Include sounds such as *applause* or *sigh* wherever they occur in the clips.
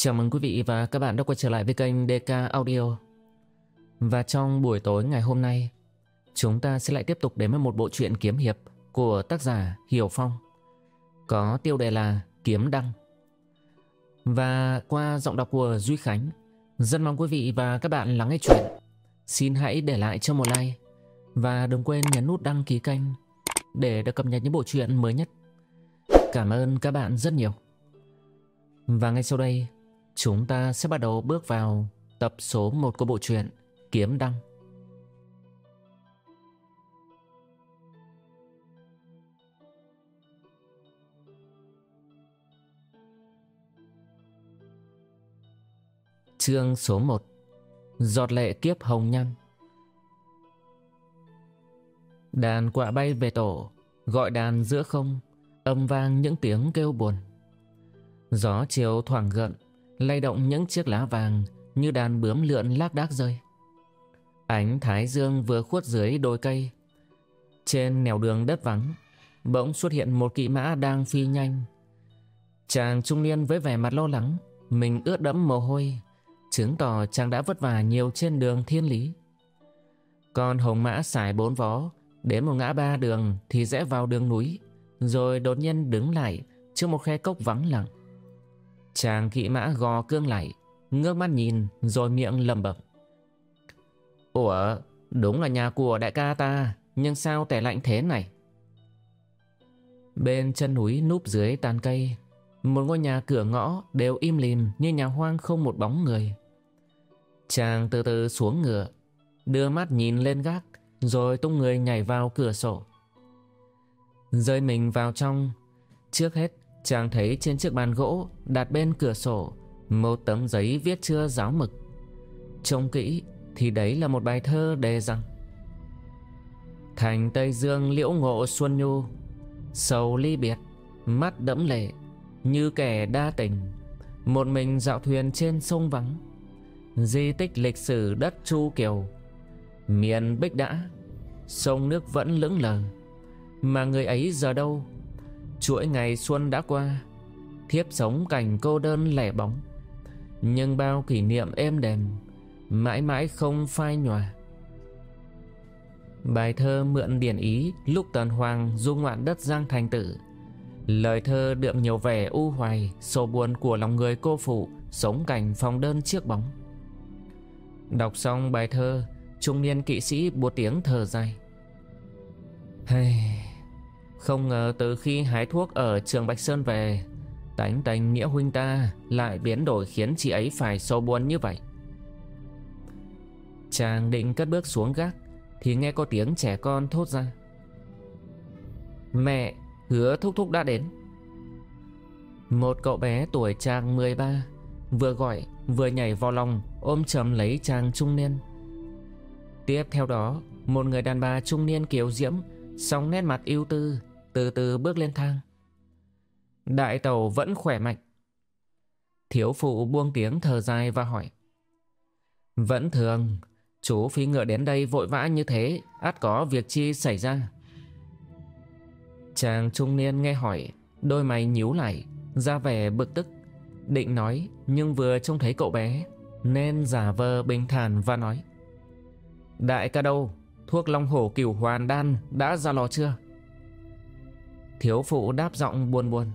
Chào mừng quý vị và các bạn đã quay trở lại với kênh DK Audio. Và trong buổi tối ngày hôm nay, chúng ta sẽ lại tiếp tục đến với một bộ truyện kiếm hiệp của tác giả Hiểu Phong. Có tiêu đề là Kiếm Đăng. Và qua giọng đọc của Duy Khánh, rất mong quý vị và các bạn lắng nghe chuyện. Xin hãy để lại cho một like và đừng quên nhấn nút đăng ký kênh để được cập nhật những bộ truyện mới nhất. Cảm ơn các bạn rất nhiều. Và ngay sau đây, chúng ta sẽ bắt đầu bước vào tập số 1 của bộ truyện Kiếm Đăng. Chương số 1 Giọt lệ kiếp hồng nhăn Đàn quạ bay về tổ, Gọi đàn giữa không, Âm vang những tiếng kêu buồn Gió chiều thoảng gợn lay động những chiếc lá vàng như đàn bướm lượn lác đác rơi. Ánh thái dương vừa khuất dưới đôi cây. Trên nẻo đường đất vắng, bỗng xuất hiện một kỵ mã đang phi nhanh. Chàng trung niên với vẻ mặt lo lắng, mình ướt đẫm mồ hôi, chứng tỏ chàng đã vất vả nhiều trên đường thiên lý. Còn hồng mã xài bốn vó, đến một ngã ba đường thì rẽ vào đường núi, rồi đột nhiên đứng lại trước một khe cốc vắng lặng. Chàng kỵ mã gò cương lại, ngước mắt nhìn rồi miệng lầm bẩm. Ủa, đúng là nhà của đại ca ta, nhưng sao tẻ lạnh thế này? Bên chân núi núp dưới tàn cây, một ngôi nhà cửa ngõ đều im lìm như nhà hoang không một bóng người. Chàng từ từ xuống ngựa, đưa mắt nhìn lên gác, rồi tung người nhảy vào cửa sổ. Rơi mình vào trong, trước hết Chàng thấy trên chiếc bàn gỗ, đặt bên cửa sổ, một tấm giấy viết chưa giáo mực. Trông kỹ thì đấy là một bài thơ đề rằng, Thành Tây Dương liễu ngộ xuân nhu, Sầu ly biệt, Mắt đẫm lệ, Như kẻ đa tình, Một mình dạo thuyền trên sông vắng Di tích lịch sử đất Chu Kiều, Miền Bích đã, Sông nước vẫn lững lờ, Mà người ấy giờ đâu Chuỗi ngày xuân đã qua Thiếp sống cảnh cô đơn lẻ bóng. Nhưng bao kỷ niệm êm đềm Mãi mãi không phai nhòa. Bài thơ mượn điển ý Lúc tần hoàng du ngoạn đất Giang Thành Tử. Lời thơ đượm nhiều vẻ u hoài Sầu buồn của lòng người cô phụ Sống cảnh phòng đơn chiếc bóng. Đọc xong bài thơ Trung niên kỵ sĩ buột tiếng thở dài. Hey, không ngờ từ khi hái thuốc ở trường Bạch Sơn về Tánh tành nghĩa huynh ta lại biến đổi khiến chị ấy phải sâu buồn như vậy. Chàng định cất bước xuống gác Thì nghe có tiếng trẻ con thốt ra. Mẹ, hứa thúc thúc đã đến. Một cậu bé tuổi chàng 13 Vừa gọi vừa nhảy vào lòng ôm chầm lấy chàng trung niên. Tiếp theo đó Một người đàn bà trung niên kiều diễm sóng nét mặt ưu tư từ từ bước lên thang. Đại tàu vẫn khỏe mạnh. Thiếu phụ buông tiếng thở dài và hỏi. Vẫn thường, chú phi ngựa đến đây vội vã như thế, át có việc chi xảy ra. Chàng trung niên nghe hỏi, đôi mày nhíu lại, ra vẻ bực tức. Định nói, nhưng vừa trông thấy cậu bé, nên giả vờ bình thản và nói. Đại ca đâu, thuốc long hổ cửu hoàn đan đã ra lò chưa? Thiếu phụ đáp giọng buồn buồn.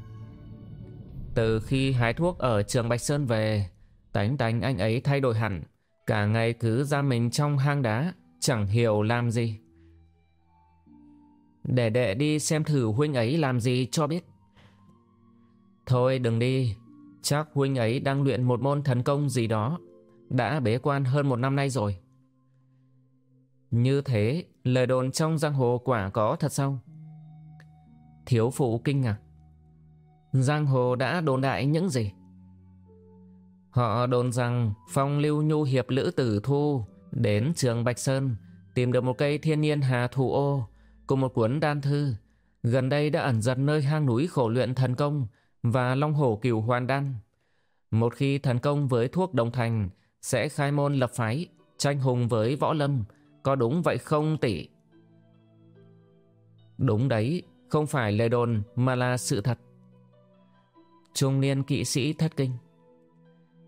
Từ khi hái thuốc ở trường Bạch Sơn về, Tánh tánh anh ấy thay đổi hẳn. Cả ngày cứ ra mình trong hang đá, Chẳng hiểu làm gì. Để đệ đi xem thử huynh ấy làm gì cho biết. Thôi đừng đi, Chắc huynh ấy đang luyện một môn thần công gì đó, Đã bế quan hơn một năm nay rồi. Như thế, Lời đồn trong giang hồ quả có thật sao? Thiếu phụ kinh ngạc. Giang hồ đã đồn đại những gì? Họ đồn rằng phong lưu nhu hiệp lữ tử thu đến trường Bạch Sơn tìm được một cây thiên nhiên hà thủ ô cùng một cuốn đan thư. Gần đây đã ẩn giật nơi hang núi khổ luyện thần công và long hổ cửu hoàn đan. Một khi thần công với thuốc đồng thành sẽ khai môn lập phái, tranh hùng với võ lâm. Có đúng vậy không tỷ? Đúng đấy, không phải lời đồn mà là sự thật Trung niên kỵ sĩ thất kinh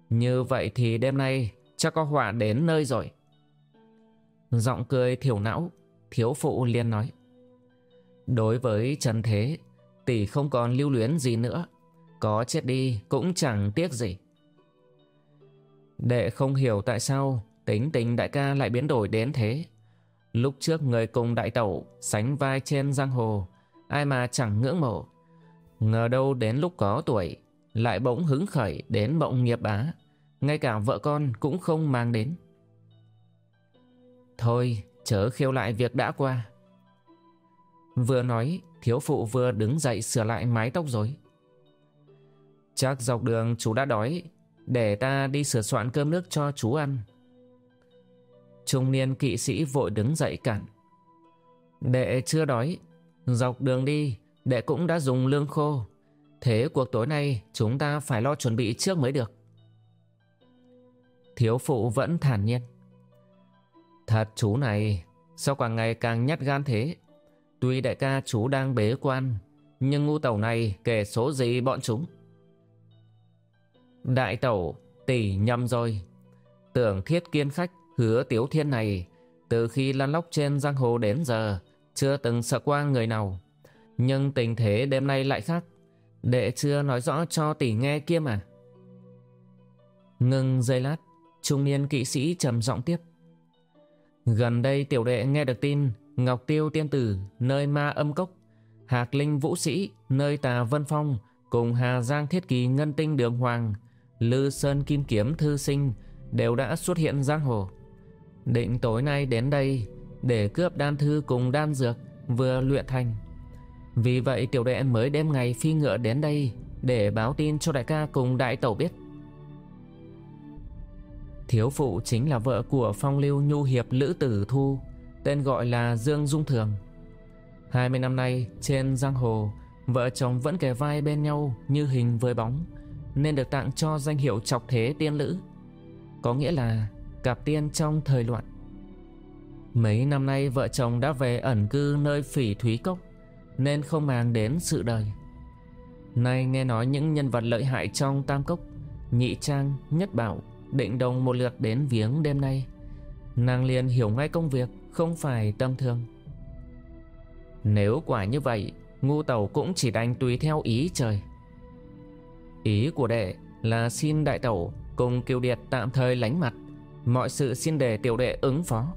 Như vậy thì đêm nay chắc có họa đến nơi rồi. Giọng cười thiểu não, thiếu phụ liền nói. Đối với Trần Thế, tỷ không còn lưu luyến gì nữa. Có chết đi cũng chẳng tiếc gì. Đệ không hiểu tại sao tính tình đại ca lại biến đổi đến thế. Lúc trước người cùng đại tẩu sánh vai trên giang hồ, ai mà chẳng ngưỡng mộ. Ngờ đâu đến lúc có tuổi, lại bỗng hứng khởi đến mộng nghiệp á, ngay cả vợ con cũng không mang đến. Thôi, chớ khiêu lại việc đã qua. Vừa nói, thiếu phụ vừa đứng dậy sửa lại mái tóc rối. Chắc dọc đường chú đã đói, để ta đi sửa soạn cơm nước cho chú ăn. Trung niên kỵ sĩ vội đứng dậy cản. Đệ chưa đói, dọc đường đi, đệ cũng đã dùng lương khô. Thế cuộc tối nay chúng ta phải lo chuẩn bị trước mới được. Thiếu phụ vẫn thản nhiên. Thật chú này, sao càng ngày càng nhát gan thế? Tuy đại ca chú đang bế quan, nhưng ngu tẩu này kể số gì bọn chúng? Đại tẩu, tỷ nhầm rồi. Tưởng thiết kiên khách hứa tiếu thiên này, từ khi lăn lóc trên giang hồ đến giờ, chưa từng sợ qua người nào. Nhưng tình thế đêm nay lại khác. Đệ chưa nói rõ cho tỷ nghe kia mà. ngừng giây lát, trung niên kỵ sĩ trầm giọng tiếp. Gần đây tiểu đệ nghe được tin Ngọc Tiêu Tiên Tử nơi ma âm cốc Hạc Linh Vũ Sĩ nơi tà Vân Phong cùng Hà Giang Thiết Kỳ Ngân Tinh Đường Hoàng Lư Sơn Kim Kiếm Thư Sinh đều đã xuất hiện giang hồ. Định tối nay đến đây để cướp đan thư cùng đan dược vừa luyện thành. Vì vậy tiểu đệ mới đêm ngày phi ngựa đến đây để báo tin cho đại ca cùng đại tẩu biết. Thiếu phụ chính là vợ của phong lưu nhu hiệp Lữ Tử Thu, tên gọi là Dương Dung Thường. 20 năm nay trên giang hồ, vợ chồng vẫn kề vai bên nhau như hình với bóng, nên được tặng cho danh hiệu chọc thế tiên lữ. Có nghĩa là cặp tiên trong thời loạn. Mấy năm nay vợ chồng đã về ẩn cư nơi phỉ thúy cốc, nên không màng đến sự đời. Nay nghe nói những nhân vật lợi hại trong tam cốc, nhị trang, nhất bảo, định đồng một lượt đến viếng đêm nay. Nàng liền hiểu ngay công việc không phải tâm thương. Nếu quả như vậy, ngu tẩu cũng chỉ đành tùy theo ý trời. Ý của đệ là xin đại tẩu cùng kiều điệt tạm thời lánh mặt, mọi sự xin để tiểu đệ ứng phó.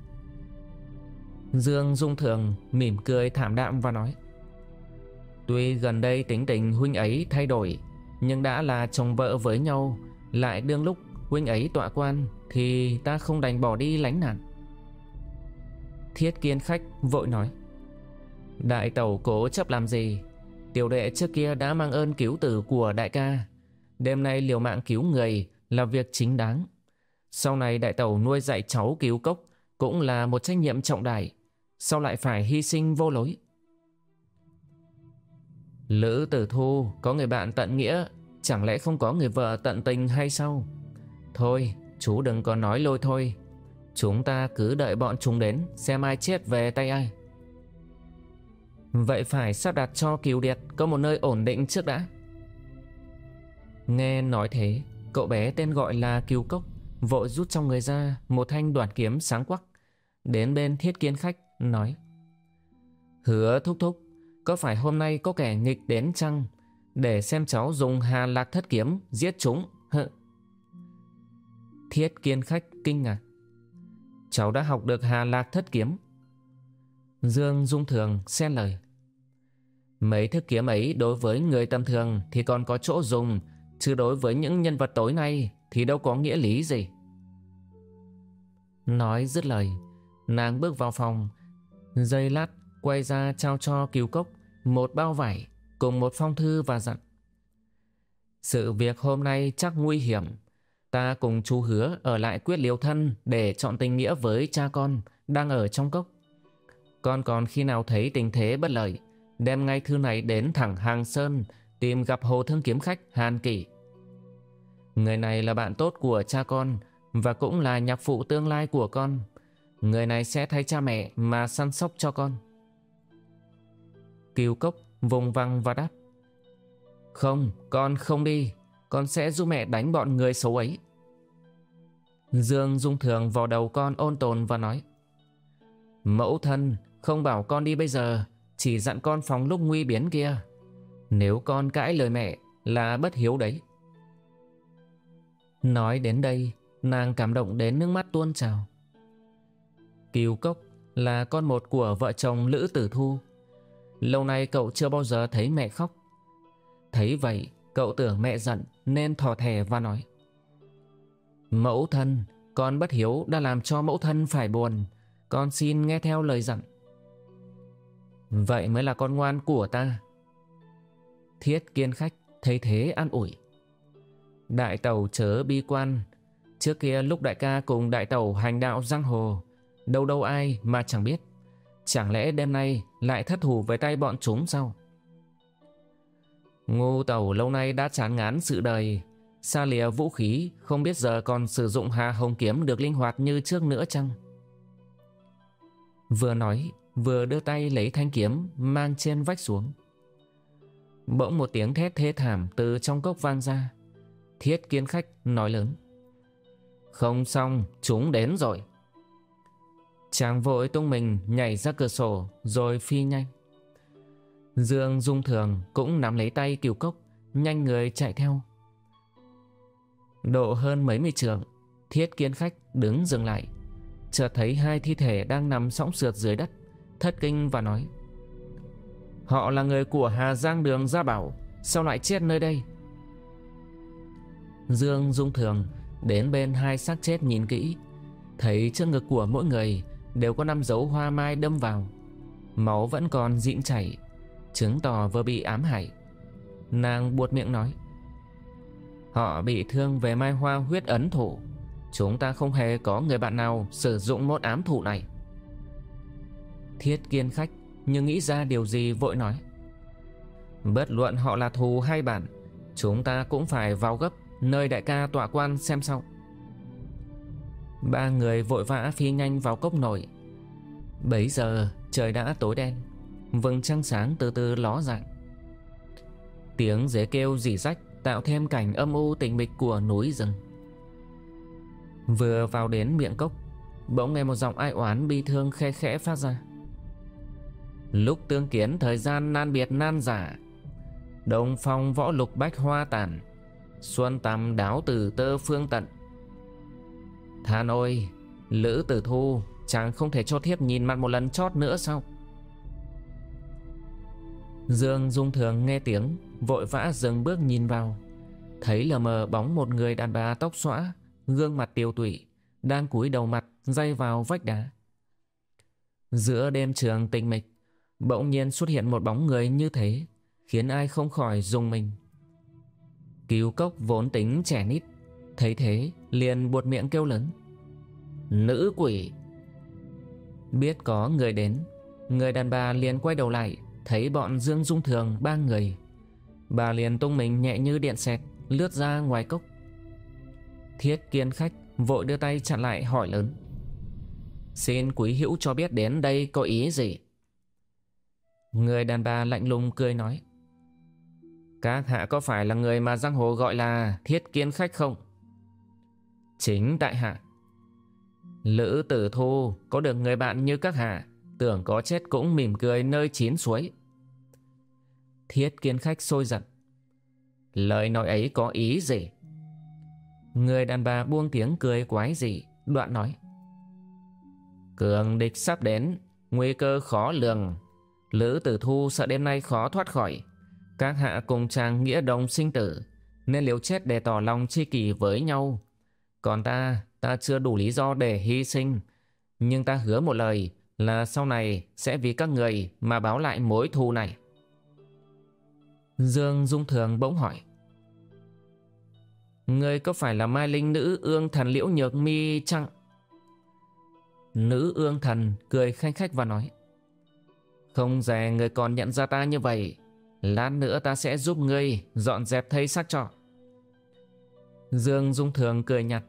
Dương Dung Thường mỉm cười thảm đạm và nói, Tuy gần đây tính tình huynh ấy thay đổi, Nhưng đã là chồng vợ với nhau, Lại đương lúc huynh ấy tọa quan Thì ta không đành bỏ đi lánh nạn. Thiết kiên khách vội nói, Đại tẩu cố chấp làm gì? Tiểu đệ trước kia đã mang ơn cứu tử của đại ca. Đêm nay liều mạng cứu người Là việc chính đáng. Sau này đại tẩu nuôi dạy cháu cứu cốc Cũng là một trách nhiệm trọng đại. Sao lại phải hy sinh vô lối? Lữ tử thu, có người bạn tận nghĩa, Chẳng lẽ không có người vợ tận tình hay sao? Thôi, chú đừng có nói lôi thôi. Chúng ta cứ đợi bọn chúng đến, Xem ai chết về tay ai. Vậy phải sắp đặt cho Kiều Điệt Có một nơi ổn định trước đã. Nghe nói thế, Cậu bé tên gọi là Kiều Cốc Vội rút trong người ra Một thanh đoàn kiếm sáng quắc. Đến bên thiết kiến khách Nói, Hứa thúc thúc, Có phải hôm nay có kẻ nghịch đến chăng? Để xem cháu dùng hà lạc thất kiếm, Giết chúng. Hự. Thiết kiên khách kinh ngạc, Cháu đã học được hà lạc thất kiếm. Dương Dung Thường xen lời, Mấy thức kiếm ấy đối với người tầm thường thì còn có chỗ dùng, Chứ đối với những nhân vật tối nay thì đâu có nghĩa lý gì. Nói dứt lời, Nàng bước vào phòng Giây lát quay ra trao cho cứu cốc Một bao vải cùng một phong thư và dặn Sự việc hôm nay chắc nguy hiểm Ta cùng chú hứa ở lại quyết liều thân để chọn tình nghĩa với cha con đang ở trong cốc. Con còn khi nào thấy tình thế bất lợi, đem ngay thư này đến thẳng Hàng Sơn tìm gặp Hồ Thương Kiếm Khách Hàn Kỷ. Người này là bạn tốt của cha con và cũng là nhạc phụ tương lai của con. Người này sẽ thay cha mẹ mà săn sóc cho con. Kiều Cốc vùng văng và đáp. Không, con không đi. Con sẽ giúp mẹ đánh bọn người xấu ấy. Dương Dung Thường vò đầu con ôn tồn và nói Mẫu thân không bảo con đi bây giờ Chỉ dặn con phòng lúc nguy biến kia Nếu con cãi lời mẹ là bất hiếu đấy Nói đến đây Nàng cảm động đến nước mắt tuôn trào Kiều Cốc là con một của vợ chồng Lữ Tử Thu. Lâu nay cậu chưa bao giờ thấy mẹ khóc. Thấy vậy, cậu tưởng mẹ giận Nên thò thẻ và nói, Mẫu thân, Con bất hiếu đã làm cho mẫu thân phải buồn. Con xin nghe theo lời dặn. Vậy mới là con ngoan của ta. Thiết kiên khách Thấy thế an ủi. Đại tàu chớ bi quan. Trước kia lúc đại ca cùng đại tàu hành đạo giang hồ Đâu đâu ai mà chẳng biết. Chẳng lẽ đêm nay lại thất thủ với tay bọn chúng sao? Ngô Tẩu lâu nay đã chán ngán sự đời. Xa lìa vũ khí, Không biết giờ còn sử dụng hà hồng kiếm Được linh hoạt như trước nữa chăng? Vừa nói, Vừa đưa tay lấy thanh kiếm Mang trên vách xuống. Bỗng một tiếng thét thê thảm Từ trong cốc vang ra. Thiết kiến khách nói lớn. Không xong, chúng đến rồi. Chàng vội tung mình nhảy ra cửa sổ Rồi phi nhanh. Dương Dung Thường cũng nắm lấy tay kiều cốc, Nhanh người chạy theo. Độ hơn mấy mươi trường, Thiết kiến khách đứng dừng lại. Chợt thấy hai thi thể đang nằm sõng sượt dưới đất, Thất kinh và nói, Họ là người của Hà Giang Đường Gia Bảo, Sao lại chết nơi đây? Dương Dung Thường Đến bên hai xác chết nhìn kỹ, Thấy trước ngực của mỗi người Đều có năm dấu hoa mai đâm vào. Máu vẫn còn dịn chảy, Chứng tỏ vừa bị ám hại. Nàng buột miệng nói, Họ bị thương về mai hoa huyết ấn thủ Chúng ta không hề có người bạn nào Sử dụng môn ám thủ này. Thiết kiên khách Nhưng nghĩ ra điều gì vội nói, Bất luận họ là thù hay bạn, Chúng ta cũng phải vào gấp, Nơi đại ca tọa quan xem sau. Ba người vội vã phi nhanh vào cốc nổi Bấy giờ, trời đã tối đen, Vầng trăng sáng từ từ ló dạng. Tiếng dế kêu rỉ rách Tạo thêm cảnh âm u tình mịch của núi rừng. Vừa vào đến miệng cốc, Bỗng nghe một giọng ai oán bi thương khe khẽ phát ra. Lúc tương kiến, thời gian nan biệt nan giả Đông phong võ lục bách hoa tàn, Xuân tầm đáo từ tơ phương tận. Than ôi Lữ tử thu, Chàng không thể cho thiếp nhìn mặt một lần chót nữa sao? Dương Dung Thường nghe tiếng, Vội vã dừng bước nhìn vào. Thấy lờ mờ bóng một người đàn bà tóc xõa, Gương mặt tiêu tụy, Đang cúi đầu mặt Dây vào vách đá. Giữa đêm trường tĩnh mịch, Bỗng nhiên xuất hiện một bóng người như thế, Khiến ai không khỏi dùng mình. Cứu cốc vốn tính trẻ nít, Thấy thế liền buột miệng kêu lớn. Nữ quỷ. Biết có người đến, Người đàn bà liền quay đầu lại, Thấy bọn Dương Dung Thường ba người. Bà liền tung mình nhẹ như điện xẹt, Lướt ra ngoài cốc. Thiết kiên khách Vội đưa tay chặn lại hỏi lớn. Xin quý hữu cho biết đến đây có ý gì? Người đàn bà lạnh lùng cười nói. Các hạ có phải là người mà giang hồ gọi là thiết kiến khách không? Chính tại hạ. Lữ tử thu, có được người bạn như các hạ, Tưởng có chết cũng mỉm cười nơi chín suối. Thiết kiến khách sôi giận. Lời nói ấy có ý gì? Người đàn bà buông tiếng cười quái dị, Đoạn nói. Cường địch sắp đến, Nguy cơ khó lường. Lữ tử thu sợ đêm nay khó thoát khỏi. Các hạ cùng chàng nghĩa đồng sinh tử, Nên liều chết để tỏ lòng chi kỳ với nhau. Còn ta Ta chưa đủ lý do để hy sinh. Nhưng ta hứa một lời Là sau này sẽ vì các người Mà báo lại mối thù này. Dương Dung Thường bỗng hỏi Ngươi có phải là Mai Linh nữ ương thần liễu nhược mi chăng? Nữ ương thần cười khanh khách và nói, Không dè người còn nhận ra ta như vậy, Lát nữa ta sẽ giúp ngươi dọn dẹp thấy xác trọ Dương Dung Thường cười nhạt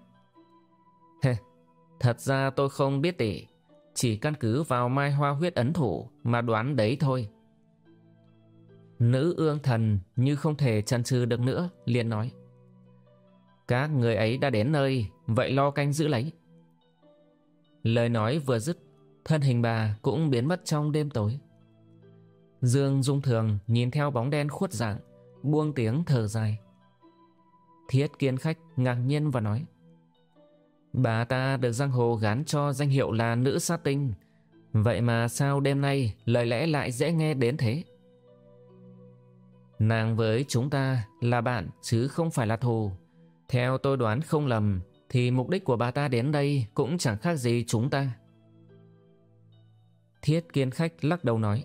Thật ra tôi không biết tỷ Chỉ căn cứ vào mai hoa huyết ấn thủ Mà đoán đấy thôi Nữ ương thần như không thể chần chừ được nữa liền nói Các người ấy đã đến nơi, vậy lo canh giữ lấy. Lời nói vừa dứt, thân hình bà cũng biến mất trong đêm tối. Dương Dung Thường nhìn theo bóng đen khuất dạng, buông tiếng thở dài. Thiết kiến khách ngạc nhiên và nói Bà ta được giang hồ gán cho danh hiệu là nữ sát tinh. Vậy mà sao đêm nay lời lẽ lại dễ nghe đến thế? Nàng với chúng ta là bạn chứ không phải là thù. Theo tôi đoán không lầm, Thì mục đích của bà ta đến đây cũng chẳng khác gì chúng ta. Thiết kiến khách lắc đầu nói,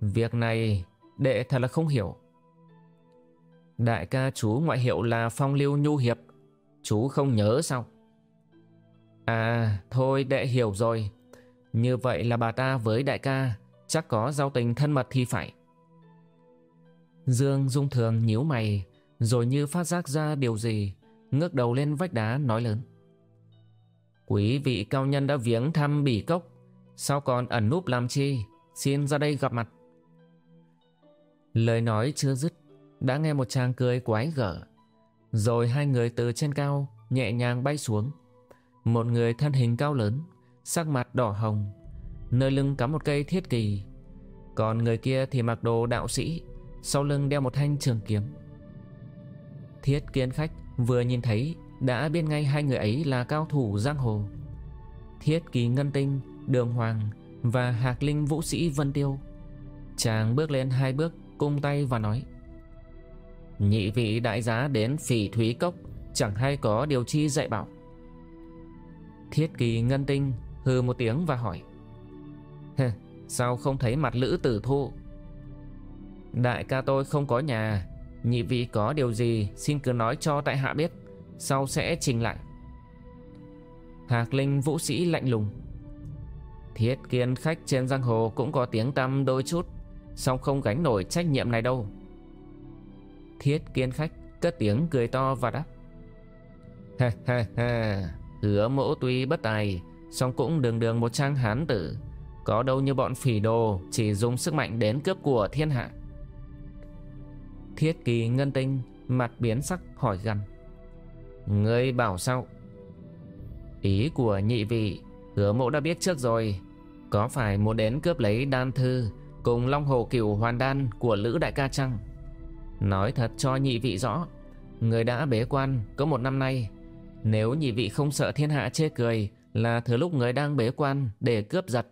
Việc này đệ thật là không hiểu. Đại ca chú ngoại hiệu là Phong Lưu Nhu Hiệp. Chú không nhớ sao? À thôi, đệ hiểu rồi. Như vậy là bà ta với đại ca Chắc có giao tình thân mật thì phải. Dương Dung Thường nhíu mày, Rồi như phát giác ra điều gì, Ngước đầu lên vách đá nói lớn. Quý vị cao nhân đã viếng thăm bỉ cốc, Sao còn ẩn núp làm chi? Xin ra đây gặp mặt. Lời nói chưa dứt, Đã nghe một chàng cười quái gở. Rồi hai người từ trên cao Nhẹ nhàng bay xuống. Một người thân hình cao lớn, Sắc mặt đỏ hồng, Nơi lưng cắm một cây thiết kỳ. Còn người kia thì mặc đồ đạo sĩ, Sau lưng đeo một thanh trường kiếm. Thiết kiến khách vừa nhìn thấy, Đã biết ngay hai người ấy là cao thủ giang hồ. Thiết kỳ ngân tinh, Đường hoàng Và hạc linh vũ sĩ Vân Tiêu. Chàng bước lên hai bước, Cung tay và nói, Nhị vị đại giá đến phỉ thúy cốc, Chẳng hay có điều chi dạy bảo. Thiết kỳ ngân tinh, hừ một tiếng và hỏi. Sao không thấy mặt lữ tử thu? Đại ca tôi không có nhà, Nhị vị có điều gì Xin cứ nói cho tại hạ biết, Sau sẽ trình lại. Hạc Linh vũ sĩ lạnh lùng. Thiết kiến khách trên giang hồ Cũng có tiếng tăm đôi chút, song không gánh nổi trách nhiệm này đâu. Thiết kiến khách Cất tiếng cười to và đáp. Ha ha ha Hứa mỗ tuy bất tài, song cũng đường đường một trang hán tử. Có đâu như bọn phỉ đồ, Chỉ dùng sức mạnh đến cướp của thiên hạ. Thiết kỳ ngân tinh, Mặt biến sắc, hỏi gằn Ngươi bảo sao? Ý của nhị vị, Hứa mộ đã biết trước rồi. Có phải muốn đến cướp lấy đan thư Cùng long hồ cửu hoàn đan Của lữ đại ca chăng? Nói thật cho nhị vị rõ, Người đã bế quan có một năm nay nếu nhị vị không sợ thiên hạ chê cười Là thừa lúc người đang bế quan Để cướp giật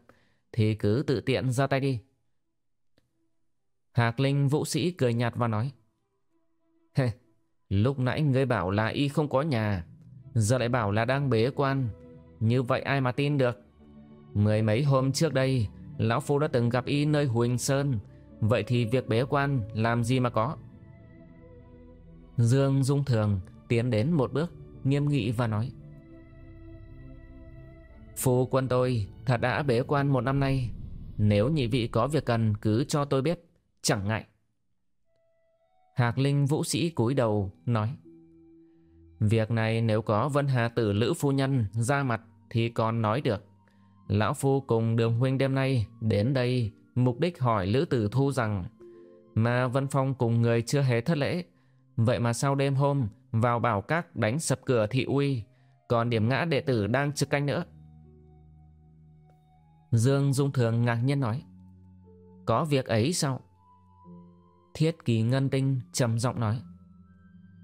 Thì cứ tự tiện ra tay đi. Hạc Linh vũ sĩ cười nhạt và nói Hê, lúc nãy ngươi bảo là y không có nhà Giờ lại bảo là đang bế quan Như vậy ai mà tin được? Mười mấy hôm trước đây Lão Phu đã từng gặp y nơi Huỳnh Sơn Vậy thì việc bế quan làm gì mà có? Dương Dung Thường tiến đến một bước. Nghiêm nghị và nói, Phu quân tôi, thật đã bế quan một năm nay. Nếu nhị vị có việc cần cứ cho tôi biết, Chẳng ngại. Hạc Linh vũ sĩ cúi đầu, nói, Việc này nếu có Vân Hà Tử Lữ Phu Nhân ra mặt thì còn nói được. Lão Phu cùng đường huynh đêm nay đến đây mục đích hỏi Lữ Tử Thu rằng, mà Vân Phong cùng người chưa hề thất lễ, Vậy mà sau đêm hôm vào bảo các đánh sập cửa thị uy, còn điểm ngã đệ tử đang trực canh nữa. Dương Dung Thường ngạc nhiên nói, Có việc ấy sao? Thiết kỳ ngân tinh trầm giọng nói,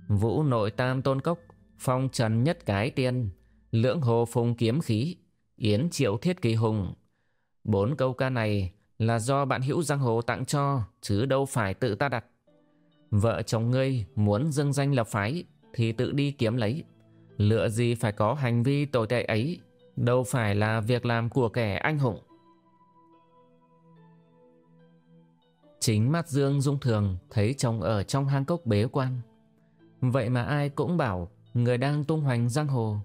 Vũ nội tam tôn cốc, Phong trần nhất cái tiên, Lưỡng hồ phùng kiếm khí, Yến triệu thiết kỳ hùng. Bốn câu ca này là do bạn hữu giang hồ tặng cho, Chứ đâu phải tự ta đặt. Vợ chồng ngươi muốn dâng danh lập phái thì tự đi kiếm lấy Lựa gì phải có hành vi tồi tệ ấy Đâu phải là việc làm của kẻ anh hùng Chính mắt Dương Dung Thường thấy chồng ở trong hang cốc bế quan. Vậy mà ai cũng bảo người đang tung hoành giang hồ.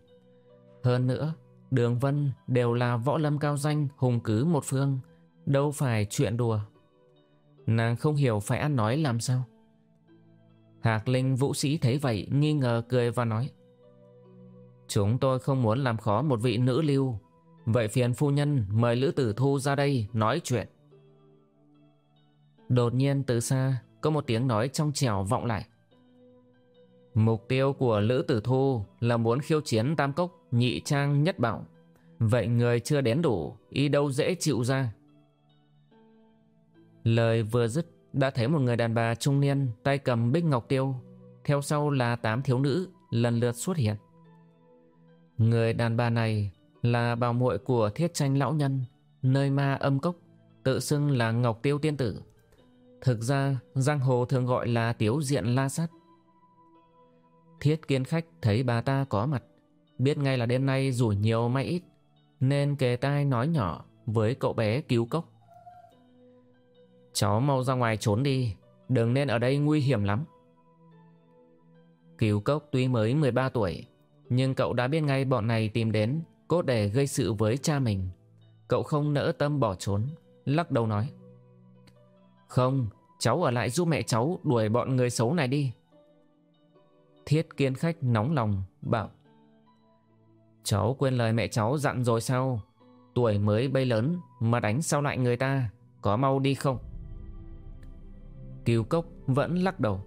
Hơn nữa, Đường Vân đều là võ lâm cao danh hùng cứ một phương, đâu phải chuyện đùa. Nàng không hiểu phải ăn nói làm sao. Hạc Linh vũ sĩ thấy vậy nghi ngờ cười và nói Chúng tôi không muốn làm khó một vị nữ lưu Vậy phiền phu nhân mời Lữ Tử Thu ra đây nói chuyện Đột nhiên từ xa có một tiếng nói trong trèo vọng lại. Mục tiêu của Lữ Tử Thu là muốn khiêu chiến Tam Cốc, nhị trang nhất bảo. Vậy người chưa đến đủ, y đâu dễ chịu ra. Lời vừa dứt, đã thấy một người đàn bà trung niên tay cầm bích ngọc tiêu, theo sau là tám thiếu nữ lần lượt xuất hiện. Người đàn bà này là bào muội của thiết tranh lão nhân, nơi ma âm cốc, tự xưng là Ngọc Tiêu Tiên Tử. Thực ra, giang hồ thường gọi là tiếu diện la sát. Thiết kiến khách thấy bà ta có mặt, biết ngay là đêm nay rủi nhiều may ít, nên kề tai nói nhỏ với cậu bé cứu cốc. Cháu mau ra ngoài trốn đi, đừng nên ở đây nguy hiểm lắm. Cứu cốc tuy mới 13 tuổi, nhưng cậu đã biết ngay bọn này tìm đến cốt để gây sự với cha mình. Cậu không nỡ tâm bỏ trốn, lắc đầu nói. Không, cháu ở lại giúp mẹ cháu đuổi bọn người xấu này đi. Thiết kiên khách nóng lòng, bảo. Cháu quên lời mẹ cháu dặn rồi sao? Tuổi mới bay lớn mà đánh sao lại người ta, có mau đi không? Kiều Cốc vẫn lắc đầu.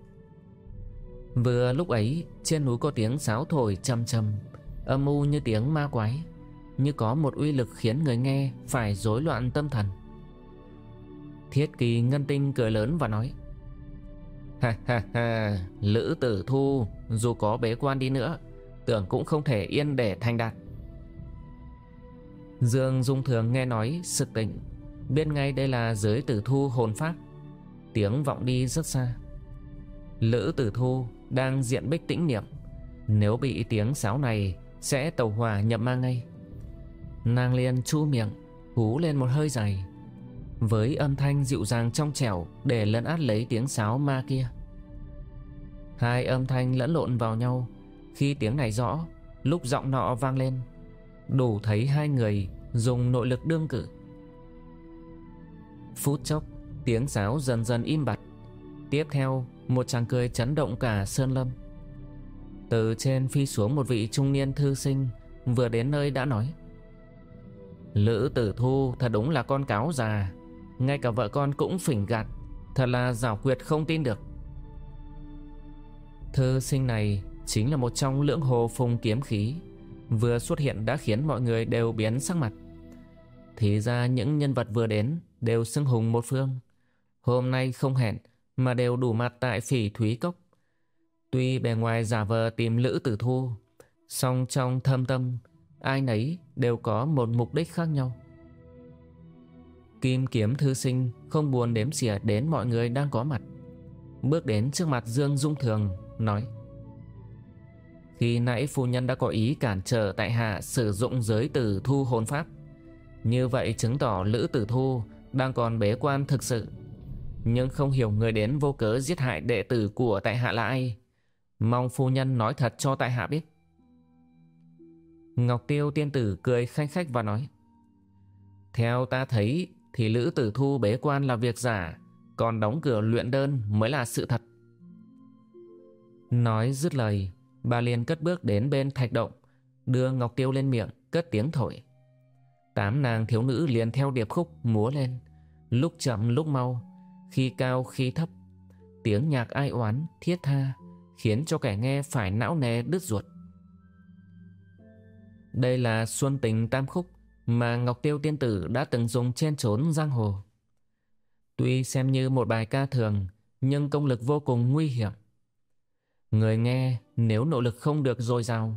Vừa lúc ấy, trên núi có tiếng sáo thổi trầm trầm, âm u như tiếng ma quái, như có một uy lực khiến người nghe phải rối loạn tâm thần. Thiết kỳ ngân tinh cười lớn và nói Ha ha ha, Lữ tử thu, dù có bế quan đi nữa, tưởng cũng không thể yên để thành đạt. Dương Dung Thường nghe nói sực tỉnh, biết ngay đây là giới tử thu hồn pháp. Tiếng vọng đi rất xa. Lữ tử thu đang diện bích tĩnh niệm, nếu bị tiếng sáo này sẽ tàu hỏa nhập ma ngay. Nàng liền chu miệng, hú lên một hơi dài với âm thanh dịu dàng trong trẻo để lấn át lấy tiếng sáo ma kia. Hai âm thanh lẫn lộn vào nhau, khi tiếng này rõ, lúc giọng nọ vang lên, đủ thấy hai người dùng nội lực đương cử. Phút chốc, tiếng sáo dần dần im bặt. Tiếp theo, một chàng cười chấn động cả Sơn Lâm. Từ trên phi xuống một vị trung niên thư sinh, vừa đến nơi đã nói. Lữ tử thu thật đúng là con cáo già ngay cả vợ con cũng phỉnh gạt Thật là giảo quyệt không tin được Thư sinh này chính là một trong lưỡng hồ phùng kiếm khí Vừa xuất hiện đã khiến mọi người đều biến sắc mặt Thì ra những nhân vật vừa đến đều xưng hùng một phương Hôm nay không hẹn mà đều đủ mặt tại phỉ thúy cốc Tuy bề ngoài giả vờ tìm lữ tử thu song trong thâm tâm ai nấy đều có một mục đích khác nhau Kim kiếm thư sinh không buồn đếm xỉa đến mọi người đang có mặt. Bước đến trước mặt Dương Dung Thường, nói Khi nãy phu nhân đã có ý cản trở tại hạ sử dụng giới tử thu hồn pháp. Như vậy chứng tỏ Lữ Tử Thu đang còn bế quan thực sự. Nhưng không hiểu người đến vô cớ giết hại đệ tử của tại hạ là ai. Mong phu nhân nói thật cho tại hạ biết. Ngọc Tiêu tiên tử cười khanh khách và nói Theo ta thấy thì Lữ Tử Thu bế quan là việc giả, còn đóng cửa luyện đơn mới là sự thật. Nói dứt lời, bà liền cất bước đến bên thạch động, đưa Ngọc Tiêu lên miệng, cất tiếng thổi. Tám nàng thiếu nữ liền theo điệp khúc múa lên, lúc chậm lúc mau, khi cao khi thấp. Tiếng nhạc ai oán, thiết tha, khiến cho kẻ nghe phải não nề đứt ruột. Đây là Xuân Tình Tam Khúc, mà Ngọc Tiêu Tiên Tử đã từng dùng trên trốn giang hồ. Tuy xem như một bài ca thường, nhưng công lực vô cùng nguy hiểm. Người nghe nếu nội lực không được dồi dào,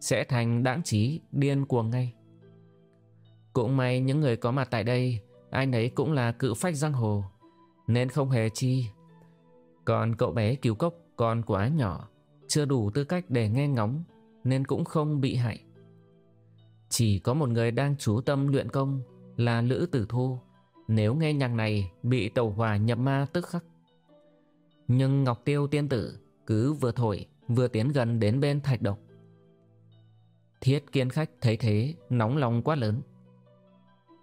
sẽ thành đãng trí, điên cuồng ngay. Cũng may những người có mặt tại đây, ai nấy cũng là cự phách giang hồ, nên không hề chi. Còn cậu bé cứu cốc còn quá nhỏ, chưa đủ tư cách để nghe ngóng, nên cũng không bị hại. Chỉ có một người đang chú tâm luyện công là Lữ Tử Thu. Nếu nghe nhạc này bị tẩu hỏa nhập ma tức khắc. Nhưng Ngọc Tiêu tiên tử cứ vừa thổi vừa tiến gần đến bên thạch độc. Thiết kiên khách thấy thế nóng lòng quá lớn.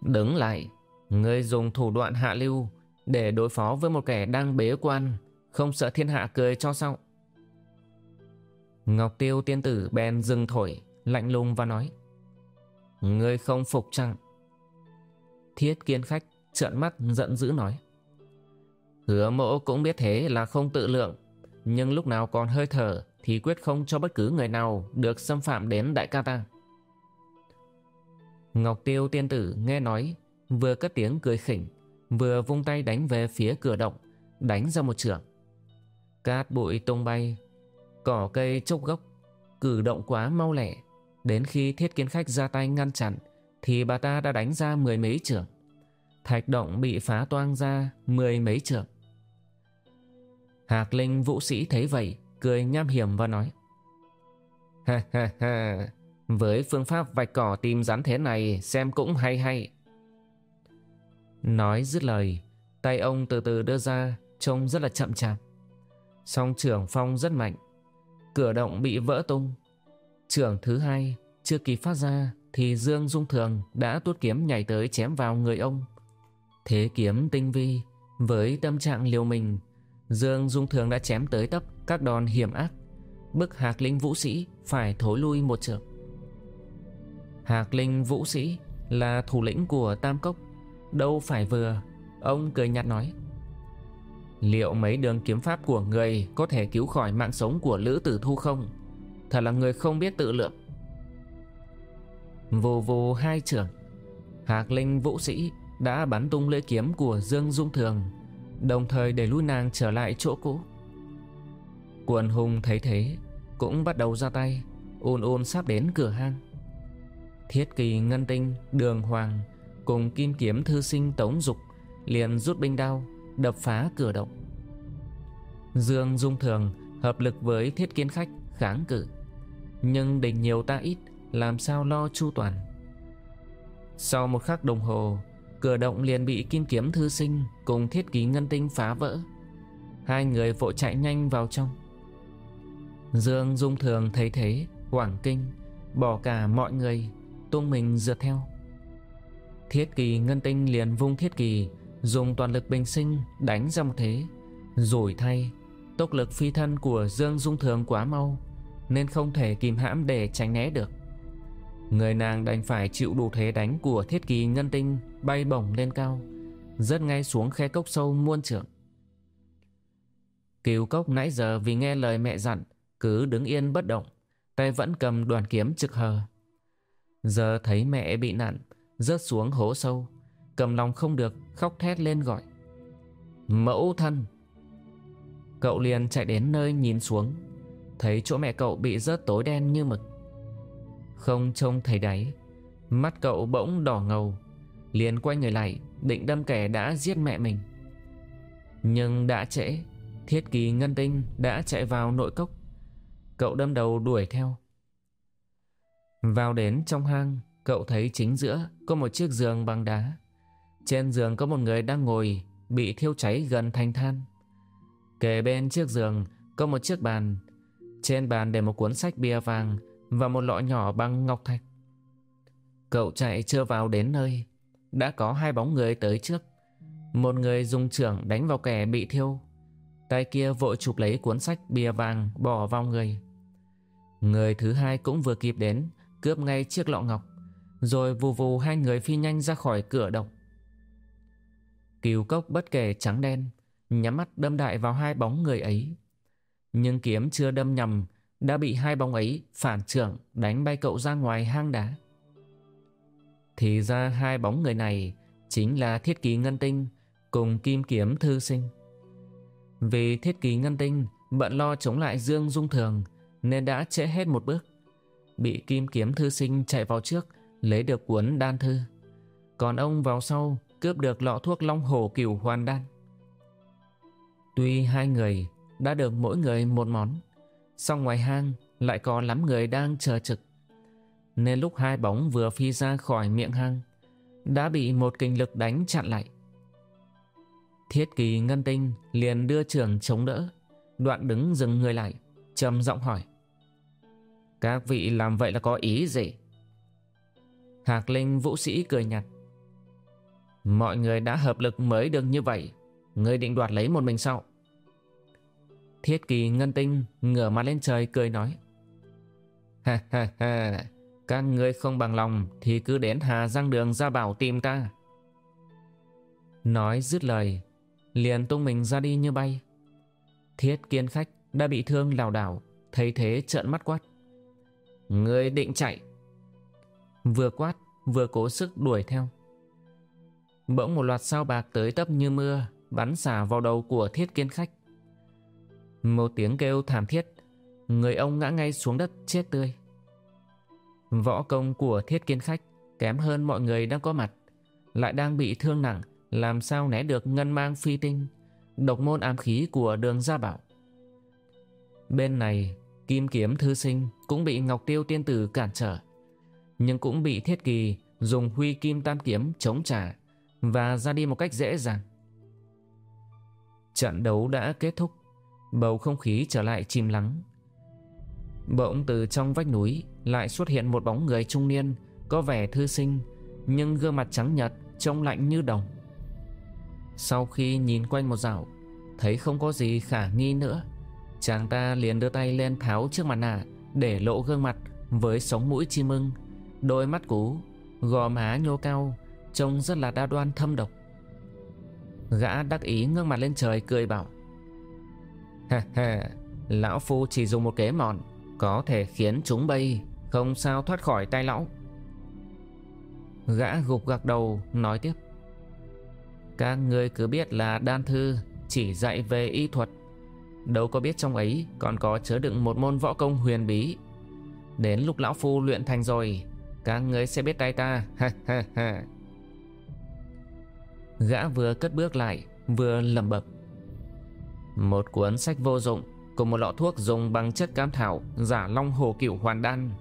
Đứng lại, người dùng thủ đoạn hạ lưu để đối phó với một kẻ đang bế quan, không sợ thiên hạ cười cho sao? Ngọc Tiêu tiên tử bèn dừng thổi, lạnh lùng và nói. Ngươi không phục chăng? Thiết kiên khách trợn mắt giận dữ nói. Hứa mộ cũng biết thế là không tự lượng, nhưng lúc nào còn hơi thở thì quyết không cho bất cứ người nào được xâm phạm đến đại ca ta. Ngọc Tiêu tiên tử nghe nói, vừa cất tiếng cười khỉnh, vừa vung tay đánh về phía cửa động, đánh ra một trường. Cát bụi tung bay, cỏ cây chốc gốc, cử động quá mau lẹ. Đến khi thiết kiến khách ra tay ngăn chặn, thì bà ta đã đánh ra mười mấy trường. Thạch động bị phá toang ra mười mấy trường. Hạc Linh vũ sĩ thấy vậy, cười nham hiểm và nói. Ha ha ha, với phương pháp vạch cỏ tìm rắn thế này xem cũng hay hay. Nói dứt lời, tay ông từ từ đưa ra, trông rất là chậm chạp. Song trưởng phong rất mạnh, cửa động bị vỡ tung. Trưởng thứ hai chưa kịp phát ra thì Dương Dung Thường đã tuốt kiếm nhảy tới chém vào người ông. Thế kiếm tinh vi, với tâm trạng liều mình, Dương Dung Thường đã chém tới tấp các đòn hiểm ác, bức Hạc Linh Vũ Sĩ phải thối lui một trường. Hạc Linh Vũ Sĩ là thủ lĩnh của Tam Cốc, đâu phải vừa, ông cười nhạt nói. Liệu mấy đường kiếm pháp của người có thể cứu khỏi mạng sống của Lữ Tử Thu không? Thật là người không biết tự lượng. Vù vù hai trưởng, Hạc Linh Vũ Sĩ đã bắn tung lưỡi kiếm của Dương Dung Thường, đồng thời để lui nàng trở lại chỗ cũ. Quần hùng thấy thế, cũng bắt đầu ra tay, ôn ôn sắp đến cửa hang. Thiết kỳ ngân tinh, đường hoàng cùng kim kiếm thư sinh tống dục liền rút binh đao đập phá cửa động. Dương Dung Thường hợp lực với thiết kiến khách kháng cự. Nhưng địch nhiều ta ít, làm sao lo chu toàn. Sau một khắc đồng hồ, cửa động liền bị kim kiếm thư sinh cùng thiết ký ngân tinh phá vỡ. Hai người vội chạy nhanh vào trong. Dương Dung Thường thấy thế, hoảng kinh, bỏ cả mọi người, tung mình rượt theo. Thiết kỳ ngân tinh liền vung thiết kỳ, dùng toàn lực bình sinh đánh ra một thế. Rồi thay, tốc lực phi thân của Dương Dung Thường quá mau, nên không thể kìm hãm để tránh né được. Người nàng đành phải chịu đủ thế đánh của thiết kỳ ngân tinh bay bổng lên cao, rớt ngay xuống khe cốc sâu muôn trượng. Kiều cốc nãy giờ vì nghe lời mẹ dặn, cứ đứng yên bất động, tay vẫn cầm đoàn kiếm trực hờ. Giờ thấy mẹ bị nạn, rớt xuống hố sâu, cầm lòng không được, khóc thét lên gọi. Mẫu thân! Cậu liền chạy đến nơi nhìn xuống, thấy chỗ mẹ cậu bị rớt tối đen như mực. Không trông thấy đáy, mắt cậu bỗng đỏ ngầu, liền quay người lại, định đâm kẻ đã giết mẹ mình. Nhưng đã trễ, thiết kỳ ngân tinh đã chạy vào nội cốc. Cậu đâm đầu đuổi theo. Vào đến trong hang, cậu thấy chính giữa có một chiếc giường bằng đá. Trên giường có một người đang ngồi, bị thiêu cháy gần thành than. Kề bên chiếc giường có một chiếc bàn. Trên bàn để một cuốn sách bìa vàng và một lọ nhỏ bằng ngọc thạch. Cậu chạy chưa vào đến nơi, đã có hai bóng người tới trước. Một người dùng trưởng đánh vào kẻ bị thiêu. Tay kia vội chụp lấy cuốn sách bìa vàng bỏ vào người. Người thứ hai cũng vừa kịp đến, cướp ngay chiếc lọ ngọc, rồi vù vù hai người phi nhanh ra khỏi cửa động. Kiều cốc bất kể trắng đen, nhắm mắt đâm đại vào hai bóng người ấy. Nhưng kiếm chưa đâm nhầm, đã bị hai bóng ấy phản trưởng đánh bay cậu ra ngoài hang đá. Thì ra hai bóng người này chính là Thiết Kỳ Ngân Tinh cùng Kim Kiếm Thư Sinh. Vì Thiết Kỳ Ngân Tinh bận lo chống lại Dương Dung Thường nên đã trễ hết một bước. Bị Kim Kiếm Thư Sinh chạy vào trước lấy được cuốn đan thư. Còn ông vào sau cướp được lọ thuốc long hổ cửu hoàn đan. Tuy hai người đã được mỗi người một món, song ngoài hang lại có lắm người đang chờ trực. Nên lúc hai bóng vừa phi ra khỏi miệng hang, đã bị một kinh lực đánh chặn lại. Thiết kỳ ngân tinh liền đưa trường chống đỡ, đoạn đứng dừng người lại, trầm giọng hỏi. Các vị làm vậy là có ý gì? Hạc Linh vũ sĩ cười nhạt. Mọi người đã hợp lực mới được như vậy, ngươi định đoạt lấy một mình sao? Thiết kỳ ngân tinh ngửa mặt lên trời cười nói. Ha ha ha, các ngươi không bằng lòng thì cứ đến Hà Giang Đường ra bảo tìm ta. Nói dứt lời, liền tung mình ra đi như bay. Thiết kiên khách đã bị thương lảo đảo, thấy thế trợn mắt quát. Ngươi định chạy. Vừa quát, vừa cố sức đuổi theo. Bỗng một loạt sao bạc tới tấp như mưa, bắn xả vào đầu của thiết kiến khách. Một tiếng kêu thảm thiết, người ông ngã ngay xuống đất chết tươi. Võ công của thiết kiến khách kém hơn mọi người đang có mặt, lại đang bị thương nặng, làm sao né được ngân mang phi tinh, độc môn ám khí của đường gia bảo. Bên này, kim kiếm thư sinh cũng bị Ngọc Tiêu tiên tử cản trở, nhưng cũng bị thiết kỳ dùng huy kim tam kiếm chống trả và ra đi một cách dễ dàng. Trận đấu đã kết thúc, bầu không khí trở lại chìm lắng. Bỗng từ trong vách núi lại xuất hiện một bóng người trung niên có vẻ thư sinh nhưng gương mặt trắng nhật trông lạnh như đồng. Sau khi nhìn quanh một dạo, thấy không có gì khả nghi nữa, chàng ta liền đưa tay lên tháo chiếc mặt nạ để lộ gương mặt với sống mũi chim ưng, đôi mắt cú, gò má nhô cao, trông rất là đa đoan thâm độc. Gã đắc ý ngước mặt lên trời cười bảo Ha ha, lão phu chỉ dùng một kế mòn, có thể khiến chúng bay, không sao thoát khỏi tay lão. Gã gục gạc đầu nói tiếp Các ngươi cứ biết là đan thư Chỉ dạy về y thuật Đâu có biết trong ấy Còn có chứa đựng một môn võ công huyền bí Đến lúc lão phu luyện thành rồi các ngươi sẽ biết tay ta. Ha ha ha. Gã vừa cất bước lại, Vừa lẩm bẩm. Một cuốn sách vô dụng Cùng một lọ thuốc dùng bằng chất cam thảo Giả long hồ cửu hoàn đan.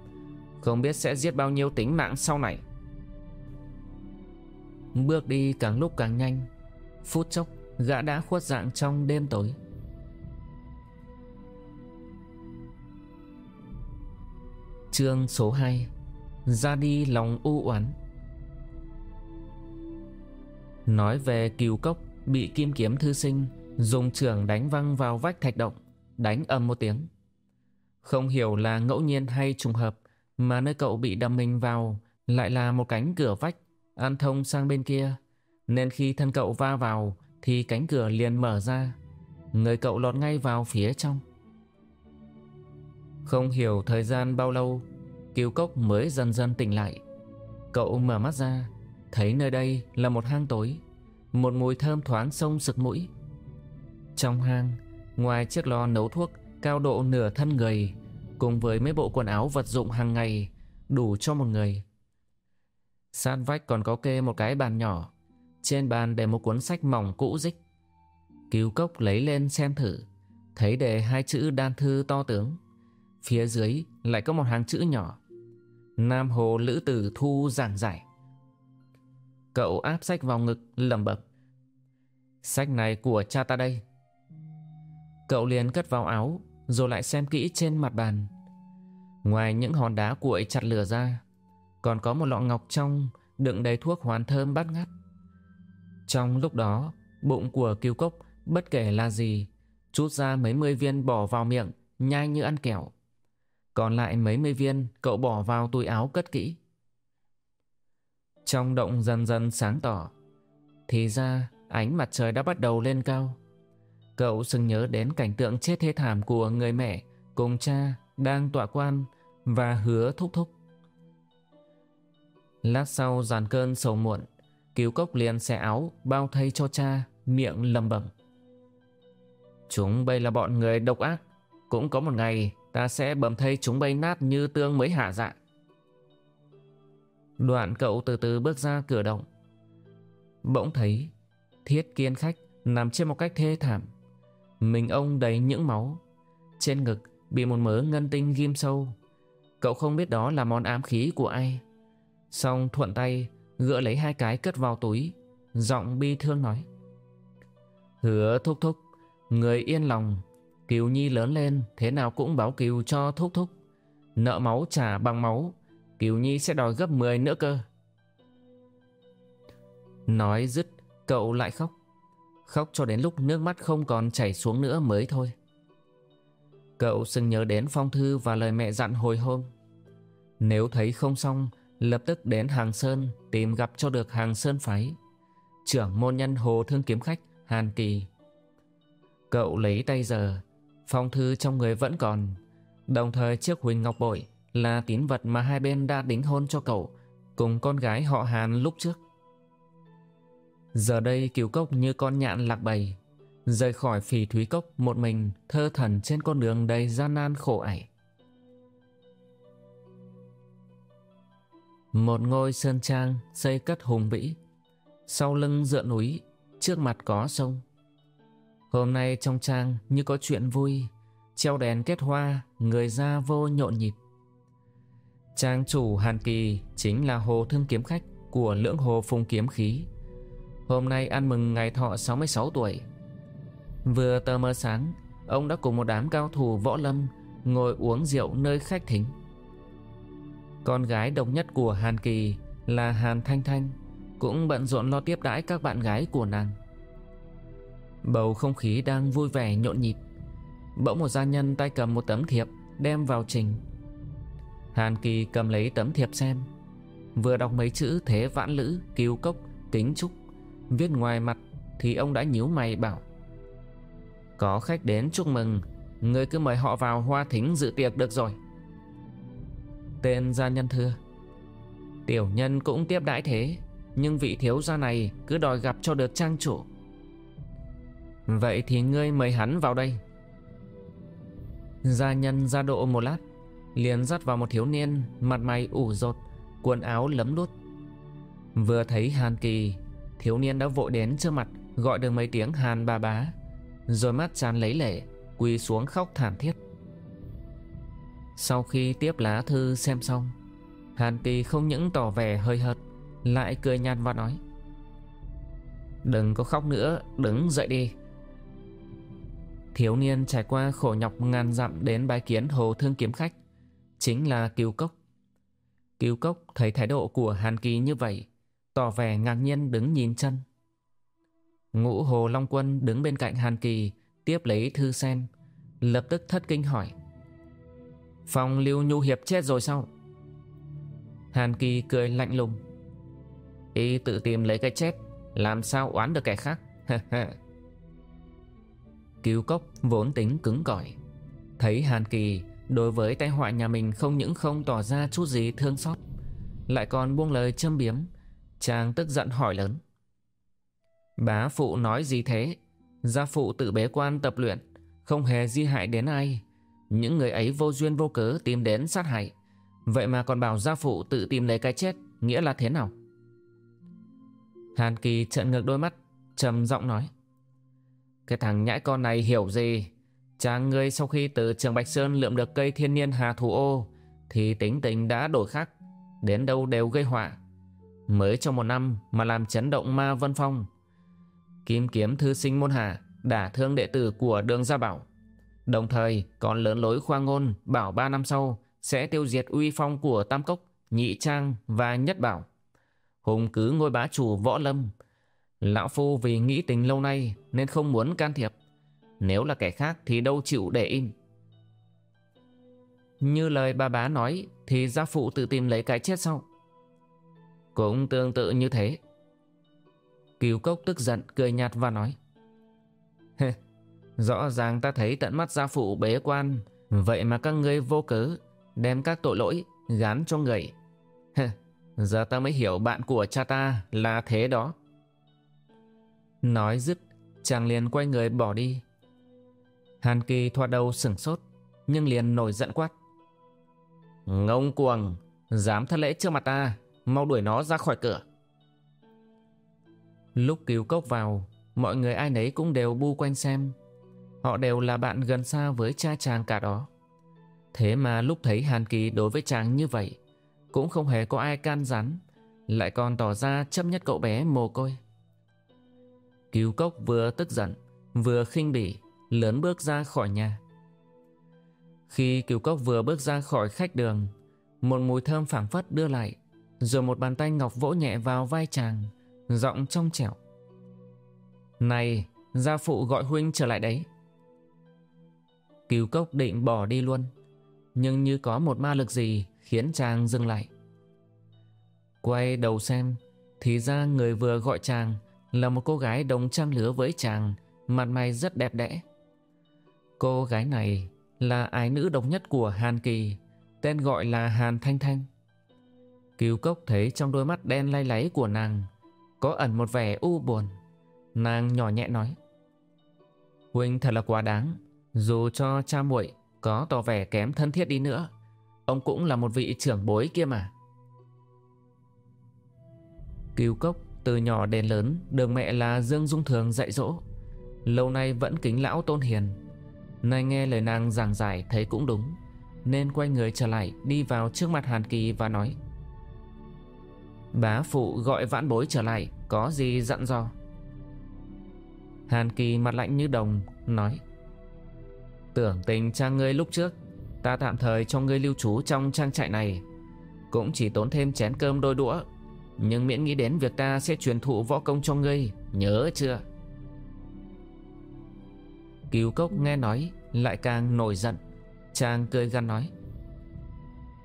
Không biết sẽ giết bao nhiêu tính mạng sau này. Bước đi càng lúc càng nhanh. Phút chốc, gã đã khuất dạng trong đêm tối. Chương số 2 ra đi lòng u uẩn. Nói về cừu cốc, Bị kim kiếm thư sinh Dùng trường đánh văng vào vách thạch động, Đánh âm một tiếng. Không hiểu là ngẫu nhiên hay trùng hợp Mà nơi cậu bị đâm mình vào Lại là một cánh cửa vách An thông sang bên kia, Nên khi thân cậu va vào Thì cánh cửa liền mở ra, Người cậu lọt ngay vào phía trong. Không hiểu thời gian bao lâu Kiều Cốc mới dần dần tỉnh lại. Cậu mở mắt ra, Thấy nơi đây là một hang tối, Một mùi thơm thoáng sông sực mũi. Trong hang, Ngoài chiếc lò nấu thuốc Cao độ nửa thân người, Cùng với mấy bộ quần áo vật dụng hàng ngày Đủ cho một người. Sát vách còn có kê một cái bàn nhỏ, Trên bàn để một cuốn sách mỏng cũ dích. Cứu cốc lấy lên xem thử, Thấy đề hai chữ đan thư to tướng. Phía dưới lại có một hàng chữ nhỏ. Nam Hồ Lữ Tử Thu giảng giải Cậu áp sách vào ngực lầm bập Sách này của cha ta đây Cậu liền cất vào áo Rồi lại xem kỹ trên mặt bàn Ngoài những hòn đá cuội chặt lửa ra còn có một lọ ngọc trong đựng đầy thuốc hoàn thơm bát ngát. Trong lúc đó, bụng của cứu cốc bất kể là gì, chút ra mấy mươi viên bỏ vào miệng, nhai như ăn kẹo. Còn lại mấy mươi viên cậu bỏ vào túi áo cất kỹ. Trong động dần dần sáng tỏ, thì ra ánh mặt trời đã bắt đầu lên cao. Cậu sừng nhớ đến cảnh tượng chết thê thảm của người mẹ cùng cha đang tọa quan và hứa thúc thúc. Lát sau dàn cơn sầu muộn Cứu cốc liền xẻ áo Bao thay cho cha Miệng lầm bẩm Chúng bây là bọn người độc ác Cũng có một ngày Ta sẽ bầm thay chúng bay nát như tương mới hạ dạ. Đoạn cậu từ từ bước ra cửa động. Bỗng thấy Thiết kiên khách nằm trên một cách thê thảm. Mình ông đầy những máu. Trên ngực bị một mớ ngân tinh ghim sâu. Cậu không biết đó là món ám khí của ai. Xong thuận tay gỡ lấy hai cái cất vào túi, Giọng bi thương nói. Hứa thúc thúc, Người yên lòng. Kiều Nhi lớn lên Thế nào cũng báo Kiều cho thúc thúc. Nợ máu trả bằng máu Kiều Nhi sẽ đòi gấp 10 nữa cơ. Nói dứt Cậu lại khóc. Khóc cho đến lúc nước mắt không còn chảy xuống nữa mới thôi. Cậu sừng nhớ đến phong thư và lời mẹ dặn hồi hôm. Nếu thấy không xong lập tức đến Hàng Sơn tìm gặp cho được Hàng Sơn Phái, trưởng môn nhân Hồ Thương Kiếm Khách Hàn Kỳ. Cậu lấy tay giờ, phong thư trong người vẫn còn, Đồng thời chiếc huỳnh ngọc bội là tín vật mà hai bên đã đính hôn cho cậu cùng con gái họ Hàn lúc trước. Giờ đây cứu cốc như con nhạn lạc bầy, rời khỏi phỉ thúy cốc một mình thơ thần trên con đường đầy gian nan khổ ải. Một ngôi sơn trang xây cất hùng vĩ, sau lưng dựa núi, trước mặt có sông. Hôm nay trong trang như có chuyện vui, treo đèn kết hoa, người ra vô nhộn nhịp. Trang chủ Hàn Kỳ chính là hồ thương kiếm khách của lưỡng hồ phùng kiếm khí. Hôm nay ăn mừng ngày thọ 66 tuổi. Vừa tờ mơ sáng, ông đã cùng một đám cao thủ võ lâm ngồi uống rượu nơi khách thính. Con gái độc nhất của Hàn Kỳ là Hàn Thanh Thanh cũng bận rộn lo tiếp đãi các bạn gái của nàng. Bầu không khí đang vui vẻ nhộn nhịp. Bỗng một gia nhân tay cầm một tấm thiệp đem vào trình. Hàn Kỳ cầm lấy tấm thiệp xem. Vừa đọc mấy chữ thế vãn lữ, cứu cốc, kính trúc. Viết ngoài mặt thì ông đã nhíu mày bảo. Có khách đến chúc mừng, người cứ mời họ vào hoa thính dự tiệc được rồi. Tên gia nhân thưa Tiểu nhân cũng tiếp đãi thế Nhưng vị thiếu gia này cứ đòi gặp cho được trang chủ Vậy thì ngươi mời hắn vào đây. Gia nhân ra độ một lát, liền dắt vào một thiếu niên, Mặt mày ủ rột, Quần áo lấm đút Vừa thấy Hàn Kỳ, Thiếu niên đã vội đến trước mặt, Gọi được mấy tiếng Hàn bà bá, Rồi mắt tràn lấy lệ, Quỳ xuống khóc thảm thiết. Sau khi tiếp lá thư xem xong, Hàn Kỳ không những tỏ vẻ hơi hợt, Lại cười nhạt và nói, Đừng có khóc nữa, Đứng dậy đi. Thiếu niên trải qua khổ nhọc ngàn dặm Đến bái kiến hồ thương kiếm khách, Chính là Kiều Cốc. Kiều Cốc thấy thái độ của Hàn Kỳ như vậy, Tỏ vẻ ngạc nhiên đứng nhìn chân. Ngũ Hồ Long Quân đứng bên cạnh Hàn Kỳ, Tiếp lấy thư sen, Lập tức thất kinh hỏi phòng Lưu Nhu Hiệp chết rồi sao? Hàn Kỳ cười lạnh lùng Y tự tìm lấy cái chết, Làm sao oán được kẻ khác? *laughs* Cứu cốc vốn tính cứng cỏi. Thấy Hàn Kỳ, Đối với tai họa nhà mình không những không tỏ ra chút gì thương xót, Lại còn buông lời châm biếm, Chàng tức giận hỏi lớn. Bá phụ nói gì thế? Gia phụ tự bế quan tập luyện, Không hề di hại đến ai. Những người ấy vô duyên vô cớ tìm đến sát hại. Vậy mà còn bảo gia phụ tự tìm lấy cái chết, Nghĩa là thế nào? Hàn Kỳ trợn ngược đôi mắt, trầm giọng nói. Cái thằng nhãi con này hiểu gì Chàng ngươi sau khi từ trường Bạch Sơn lượm được cây thiên niên hà thủ ô Thì tính tình đã đổi khác Đến đâu đều gây họa Mới trong một năm mà làm chấn động ma vân phong Kim kiếm thư sinh môn hạ Đả thương đệ tử của đường gia bảo Đồng thời còn lớn lối khoa ngôn bảo ba năm sau sẽ tiêu diệt uy phong của Tam Cốc, Nhị Trang và Nhất Bảo. Hùng cứ ngôi bá chủ võ lâm. Lão Phu vì nghĩ tình lâu nay nên không muốn can thiệp. Nếu là kẻ khác thì đâu chịu để im. Như lời bà bá nói thì gia phụ tự tìm lấy cái chết sau. Cũng tương tự như thế. Kiều Cốc tức giận, cười nhạt và nói. Rõ ràng ta thấy tận mắt gia phụ bế quan, Vậy mà các ngươi vô cớ Đem các tội lỗi gán cho người Giờ ta mới hiểu bạn của cha ta là thế đó Nói dứt, Chàng liền quay người bỏ đi. Hàn Kỳ thoạt đầu sửng sốt, Nhưng liền nổi giận quát. Ngông cuồng, Dám thất lễ trước mặt ta, Mau đuổi nó ra khỏi cửa. Lúc cứu cốc vào, Mọi người ai nấy cũng đều bu quanh xem. Họ đều là bạn gần xa với cha chàng cả đó. Thế mà lúc thấy Hàn Kỳ đối với chàng như vậy, Cũng không hề có ai can rắn Lại còn tỏ ra chấp nhất cậu bé mồ côi. Cứu cốc vừa tức giận, Vừa khinh bỉ, Lớn bước ra khỏi nhà. Khi cứu cốc vừa bước ra khỏi khách đường, Một mùi thơm phảng phất đưa lại, Rồi một bàn tay ngọc vỗ nhẹ vào vai chàng, Giọng trong trẻo. Này, Gia phụ gọi huynh trở lại đấy. Cứu cốc định bỏ đi luôn, Nhưng như có một ma lực gì Khiến chàng dừng lại. Quay đầu xem, Thì ra người vừa gọi chàng là một cô gái đồng trang lứa với chàng Mặt mày rất đẹp đẽ Cô gái này là ái nữ độc nhất của Hàn Kỳ, tên gọi là Hàn Thanh Thanh. Cứu cốc thấy trong đôi mắt đen lay láy của nàng có ẩn một vẻ u buồn. Nàng nhỏ nhẹ nói. Huynh thật là quá đáng, dù cho cha muội có tỏ vẻ kém thân thiết đi nữa, ông cũng là một vị trưởng bối kia mà. Cứu cốc từ nhỏ đến lớn được mẹ là Dương Dung Thường dạy dỗ. Lâu nay vẫn kính lão tôn hiền. Nay nghe lời nàng giảng giải thấy cũng đúng, nên quay người trở lại đi vào trước mặt Hàn Kỳ và nói. Bá phụ gọi vãn bối trở lại Có gì dặn dò Hàn Kỳ mặt lạnh như đồng Nói Tưởng tình cha ngươi lúc trước Ta tạm thời cho ngươi lưu trú trong trang trại này Cũng chỉ tốn thêm chén cơm đôi đũa nhưng miễn nghĩ đến việc ta sẽ truyền thụ võ công cho ngươi, Nhớ chưa? Cứu cốc nghe nói, Lại càng nổi giận. Trang cười gắn nói,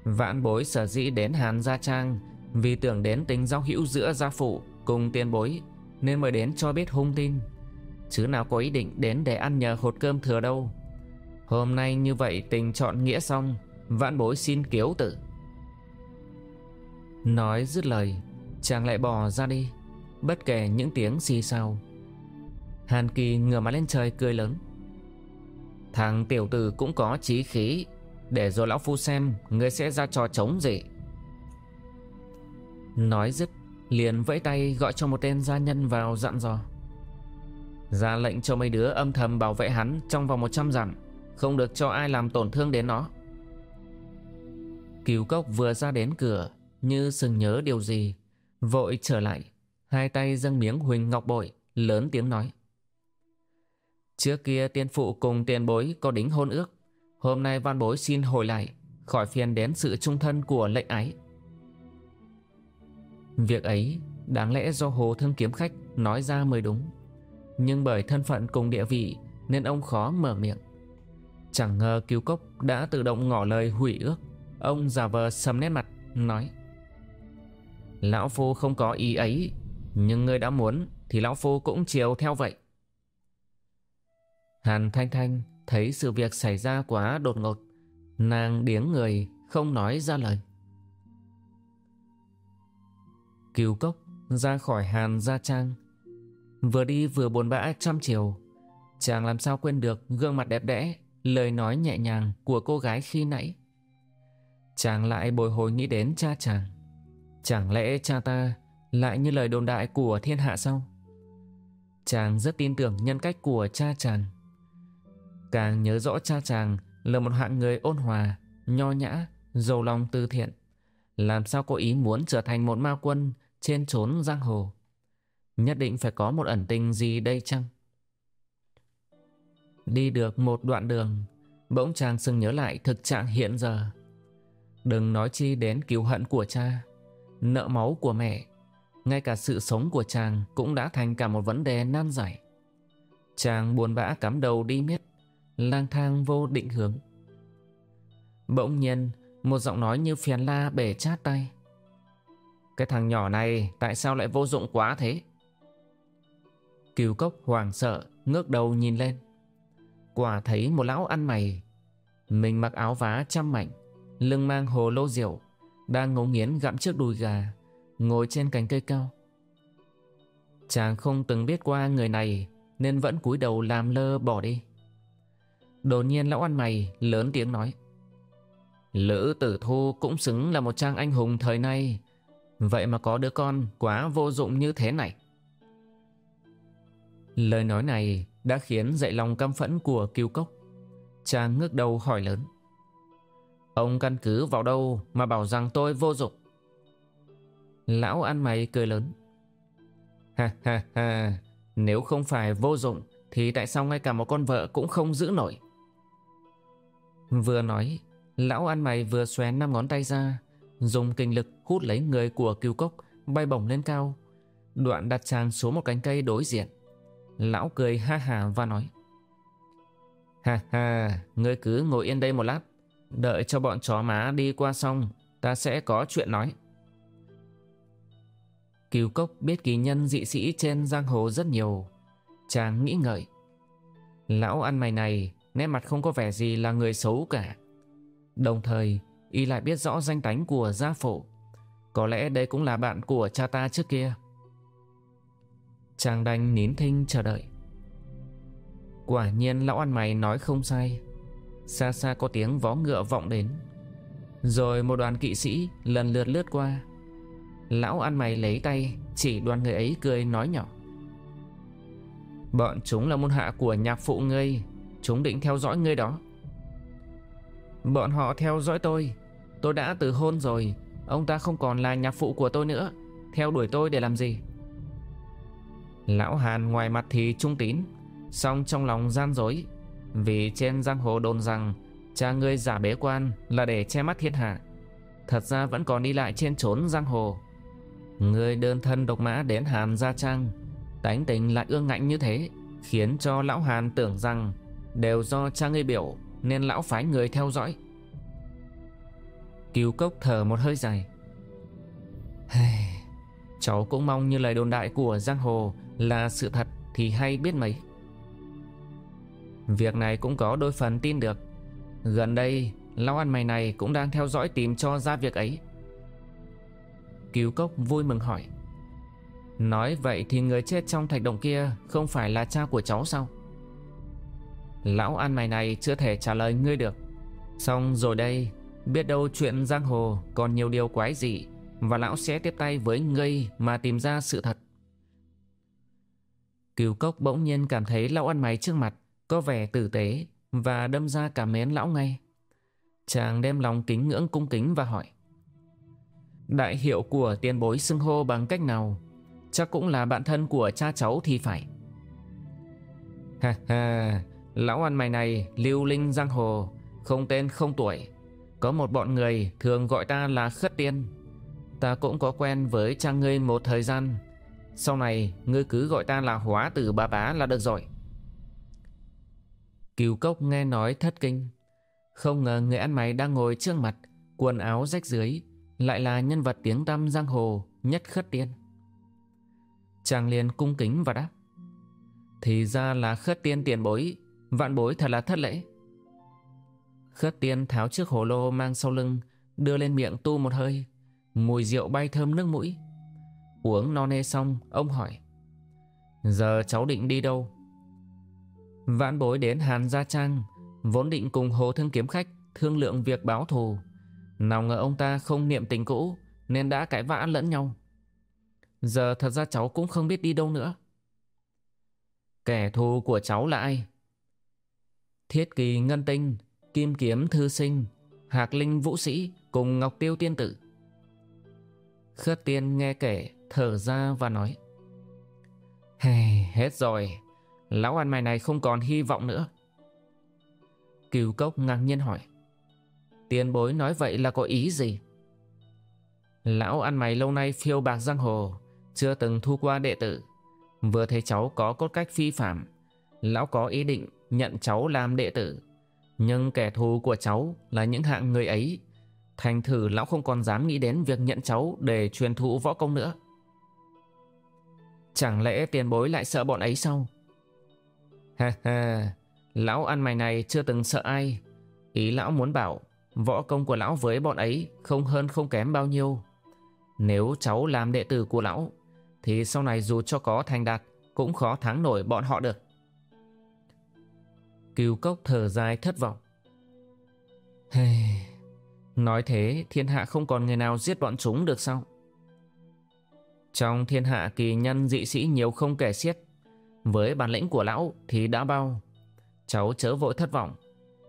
Vạn bối sở dĩ đến Hàn Gia Trang vì tưởng đến tính giao hữu giữa gia phụ cùng tiền bối, Nên mới đến cho biết hung tin. Chứ nào có ý định đến để ăn nhờ hột cơm thừa đâu. Hôm nay như vậy tình chọn nghĩa xong Vãn bối xin kiếu tử. Nói dứt lời Chàng lại bỏ ra đi, Bất kể những tiếng xì xào. Hàn Kỳ ngửa mặt lên trời cười lớn. Thằng tiểu tử cũng có trí khí, Để rồi lão phu xem Ngươi sẽ ra trò chống gì. Nói dứt, liền vẫy tay gọi cho một tên gia nhân vào dặn dò. Ra lệnh cho mấy đứa âm thầm bảo vệ hắn trong vòng 100 dặm, Không được cho ai làm tổn thương đến nó. Cứu cốc vừa ra đến cửa, Như sừng nhớ điều gì Vội trở lại Hai tay dâng miếng huỳnh ngọc bội Lớn tiếng nói Trước kia tiên phụ cùng tiền bối có đính hôn ước Hôm nay văn bối xin hồi lại Khỏi phiền đến sự trung thân của lệnh ái Việc ấy đáng lẽ do Hồ Thương Kiếm Khách nói ra mới đúng. Nhưng bởi thân phận cùng địa vị nên ông khó mở miệng. Chẳng ngờ cứu cốc đã tự động ngỏ lời hủy ước. Ông giả vờ sầm nét mặt, nói Lão Phu không có ý ấy, nhưng người đã muốn thì Lão Phu cũng chiều theo vậy. Hàn Thanh Thanh thấy sự việc xảy ra quá đột ngột. Nàng điếng người, không nói ra lời. Cứu cốc ra khỏi Hàn Gia Trang Vừa đi vừa buồn bã trăm chiều Chàng làm sao quên được gương mặt đẹp đẽ Lời nói nhẹ nhàng của cô gái khi nãy Chàng lại bồi hồi nghĩ đến cha chàng Chẳng lẽ cha ta lại như lời đồn đại của thiên hạ sao Chàng rất tin tưởng nhân cách của cha chàng Càng nhớ rõ cha chàng là một hạng người ôn hòa, nho nhã, giàu lòng tư thiện Làm sao có ý muốn trở thành một ma quân trên trốn giang hồ. Nhất định phải có một ẩn tình gì đây chăng? Đi được một đoạn đường, bỗng chàng sừng nhớ lại thực trạng hiện giờ. Đừng nói chi đến cứu hận của cha, nợ máu của mẹ, ngay cả sự sống của chàng cũng đã thành cả một vấn đề nan giải. Chàng buồn bã cắm đầu đi miết, lang thang vô định hướng. Bỗng nhiên, một giọng nói như phiền la bể chát tay. Cái thằng nhỏ này tại sao lại vô dụng quá thế? Kiều cốc hoàng sợ, ngước đầu nhìn lên. Quả thấy một lão ăn mày. Mình mặc áo vá trăm mảnh, lưng mang hồ lô rượu, đang ngấu nghiến gặm chiếc đùi gà, ngồi trên cành cây cao. Chàng không từng biết qua người này nên vẫn cúi đầu làm lơ bỏ đi. Đột nhiên lão ăn mày lớn tiếng nói. Lữ tử thu cũng xứng là một trang anh hùng thời nay Vậy mà có đứa con quá vô dụng như thế này Lời nói này đã khiến dậy lòng căm phẫn của kiêu cốc Chàng ngước đầu hỏi lớn Ông căn cứ vào đâu mà bảo rằng tôi vô dụng? Lão ăn mày cười lớn. Ha ha ha. Nếu không phải vô dụng, Thì tại sao ngay cả một con vợ cũng không giữ nổi? Vừa nói, Lão ăn mày vừa xòe năm ngón tay ra, dùng kinh lực hút lấy người của cứu cốc, bay bổng lên cao. Đoạn đặt chàng xuống một cánh cây đối diện. Lão cười ha hà và nói, ha ha, ngươi cứ ngồi yên đây một lát đợi cho bọn chó má đi qua xong ta sẽ có chuyện nói cứu cốc biết kỳ nhân dị sĩ trên giang hồ rất nhiều chàng nghĩ ngợi lão ăn mày này nét mặt không có vẻ gì là người xấu cả. Đồng thời, y lại biết rõ danh tánh của gia phổ. Có lẽ đây cũng là bạn của cha ta trước kia. Chàng đành nín thinh chờ đợi. Quả nhiên lão ăn mày nói không sai. Xa xa có tiếng vó ngựa vọng đến. Rồi một đoàn kỵ sĩ lần lượt lướt qua. Lão ăn mày lấy tay, chỉ đoàn người ấy cười nói nhỏ. Bọn chúng là môn hạ của nhạc phụ ngươi, Chúng định theo dõi ngươi đó Bọn họ theo dõi tôi Tôi đã từ hôn rồi, Ông ta không còn là nhạc phụ của tôi nữa, Theo đuổi tôi để làm gì Lão Hàn ngoài mặt thì trung tín, song trong lòng gian dối vì trên giang hồ đồn rằng, Cha ngươi giả bế quan là để che mắt thiên hạ. Thật ra vẫn còn đi lại trên trốn giang hồ. Ngươi đơn thân độc mã đến Hàn Gia Trang, Tánh tình lại ương ngạnh như thế, Khiến cho lão Hàn tưởng rằng Đều do cha ngươi biểu Nên lão phái người theo dõi. Cứu cốc thở một hơi dài. Cháu cũng mong như lời đồn đại của Giang Hồ Là sự thật thì hay biết mấy. Việc này cũng có đôi phần tin được. Gần đây, Lão ăn mày này cũng đang theo dõi tìm cho ra việc ấy. Cứu cốc vui mừng hỏi, Nói vậy thì người chết trong thạch động kia Không phải là cha của cháu sao? Lão ăn mày này chưa thể trả lời ngươi được. Xong rồi đây, Biết đâu chuyện giang hồ còn nhiều điều quái dị Và lão sẽ tiếp tay với ngươi Mà tìm ra sự thật. Cửu cốc bỗng nhiên cảm thấy lão ăn mày trước mặt. Có vẻ tử tế Và đâm ra cảm mến lão ngay. Chàng đem lòng kính ngưỡng cung kính và hỏi, Đại hiệu của tiền bối xưng hô bằng cách nào? Chắc cũng là bạn thân của cha cháu thì phải. *laughs* Ha ha, Lão ăn mày này, lưu linh giang hồ, Không tên không tuổi. Có một bọn người thường gọi ta là khất tiên. Ta cũng có quen với cha ngươi một thời gian. Sau này, ngươi cứ gọi ta là hóa tử bà bá là được rồi. Cửu cốc nghe nói thất kinh. Không ngờ người ăn mày đang ngồi trước mặt, Quần áo rách dưới, Lại là nhân vật tiếng tăm giang hồ Nhất khất tiên. Chàng liền cung kính và đáp, Thì ra là khất tiên tiền bối, Vạn bối thật là thất lễ. Khất tiên tháo chiếc hồ lô mang sau lưng, Đưa lên miệng tu một hơi, Mùi rượu bay thơm nước mũi. Uống no nê xong, Ông hỏi, Giờ cháu định đi đâu? Vãn bối đến Hàn Gia Trang Vốn định cùng Hồ Thương Kiếm Khách Thương lượng việc báo thù. Nào ngờ ông ta không niệm tình cũ Nên đã cãi vã lẫn nhau. Giờ thật ra cháu cũng không biết đi đâu nữa. Kẻ thù của cháu là ai? Thiết kỳ ngân tinh Kim kiếm thư sinh Hạc linh vũ sĩ Cùng ngọc tiêu tiên tử. Khất tiên nghe kể Thở ra và nói Hey, hết rồi. Lão ăn mày này không còn hy vọng nữa Cửu cốc ngạc nhiên hỏi, Tiền bối nói vậy là có ý gì Lão ăn mày lâu nay phiêu bạc giang hồ, Chưa từng thu qua đệ tử Vừa thấy cháu có cốt cách phi phạm, Lão có ý định nhận cháu làm đệ tử. Nhưng kẻ thù của cháu là những hạng người ấy. Thành thử lão không còn dám nghĩ đến việc nhận cháu để truyền thụ võ công nữa. Chẳng lẽ tiền bối lại sợ bọn ấy sao? Ha ha, lão ăn mày này chưa từng sợ ai. Ý lão muốn bảo võ công của lão với bọn ấy không hơn không kém bao nhiêu. Nếu cháu làm đệ tử của lão thì sau này dù cho có thành đạt cũng khó thắng nổi bọn họ được. Cửu cốc thở dài thất vọng. Hey, nói thế thiên hạ không còn người nào giết bọn chúng được sao? Trong thiên hạ kỳ nhân dị sĩ nhiều không kể xiết. Với bản lĩnh của lão thì đã bao. Cháu chớ vội thất vọng.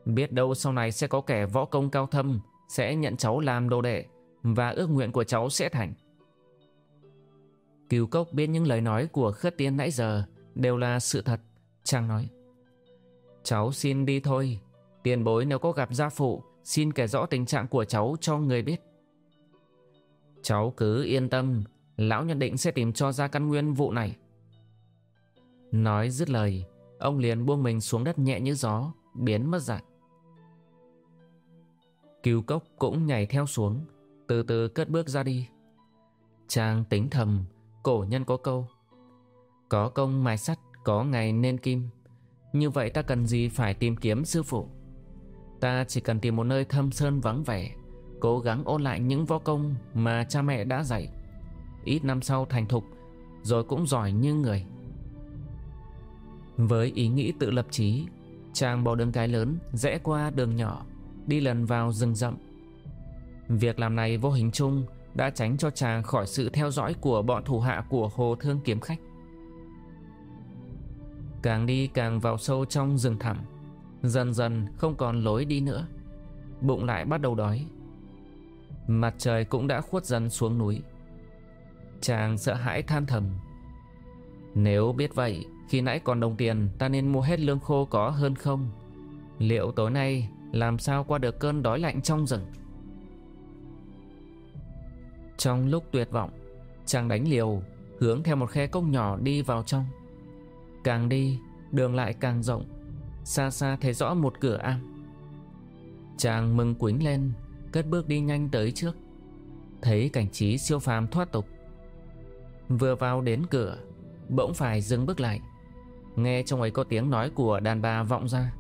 Biết đâu sau này sẽ có kẻ võ công cao thâm sẽ nhận cháu làm đồ đệ và ước nguyện của cháu sẽ thành. cứu cốc biết những lời nói của khất tiên nãy giờ đều là sự thật. Chàng nói. Cháu xin đi thôi. Tiền bối nếu có gặp gia phụ, xin kể rõ tình trạng của cháu cho người biết. Cháu cứ yên tâm, lão nhận định sẽ tìm cho ra căn nguyên vụ này. Nói dứt lời, ông liền buông mình xuống đất nhẹ như gió, biến mất dạng. Cứu cốc cũng nhảy theo xuống, từ từ cất bước ra đi. Trang tính thầm, cổ nhân có câu. Có công mài sắt, có ngày nên kim. Như vậy ta cần gì phải tìm kiếm sư phụ Ta chỉ cần tìm một nơi thâm sơn vắng vẻ Cố gắng ôn lại những võ công mà cha mẹ đã dạy Ít năm sau thành thục Rồi cũng giỏi như người với ý nghĩ tự lập trí, Chàng bỏ đường cái lớn, Rẽ qua đường nhỏ, Đi lần vào rừng rậm. Việc làm này vô hình chung Đã tránh cho chàng khỏi sự theo dõi Của bọn thủ hạ của Hồ Thương Kiếm Khách. Càng đi càng vào sâu trong rừng thẳm, Dần dần không còn lối đi nữa, Bụng lại bắt đầu đói. Mặt trời cũng đã khuất dần xuống núi. Chàng sợ hãi than thầm. Nếu biết vậy khi nãy còn đồng tiền, Ta nên mua hết lương khô có hơn không? Liệu tối nay Làm sao qua được cơn đói lạnh trong rừng? Trong lúc tuyệt vọng, Chàng đánh liều, Hướng theo một khe cốc nhỏ đi vào trong. Càng đi, Đường lại càng rộng, Xa xa thấy rõ một cửa am. Chàng mừng quính lên, Cất bước đi nhanh tới trước. Thấy cảnh trí siêu phàm thoát tục. Vừa vào đến cửa, Bỗng phải dừng bước lại. Nghe trong ấy có tiếng nói của đàn bà vọng ra.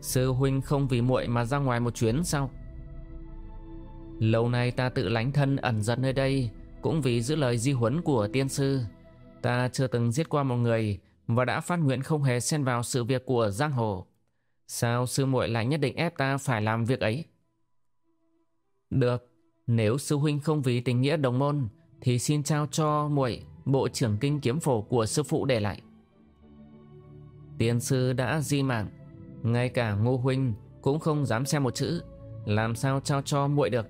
Sư huynh không vì muội mà ra ngoài một chuyến sao? Lâu nay ta tự lánh thân ẩn giật nơi đây, Cũng vì giữ lời di huấn của tiên sư. Ta chưa từng giết qua một người Và đã phát nguyện không hề xen vào sự việc của giang hồ. Sao sư muội lại nhất định ép ta phải làm việc ấy? Được, Nếu sư huynh không vì tình nghĩa đồng môn Thì xin trao cho muội. Bộ trưởng kinh kiếm phổ của sư phụ để lại. Tiên sư đã di mạng, Ngay cả ngô huynh Cũng không dám xem một chữ, Làm sao trao cho muội được.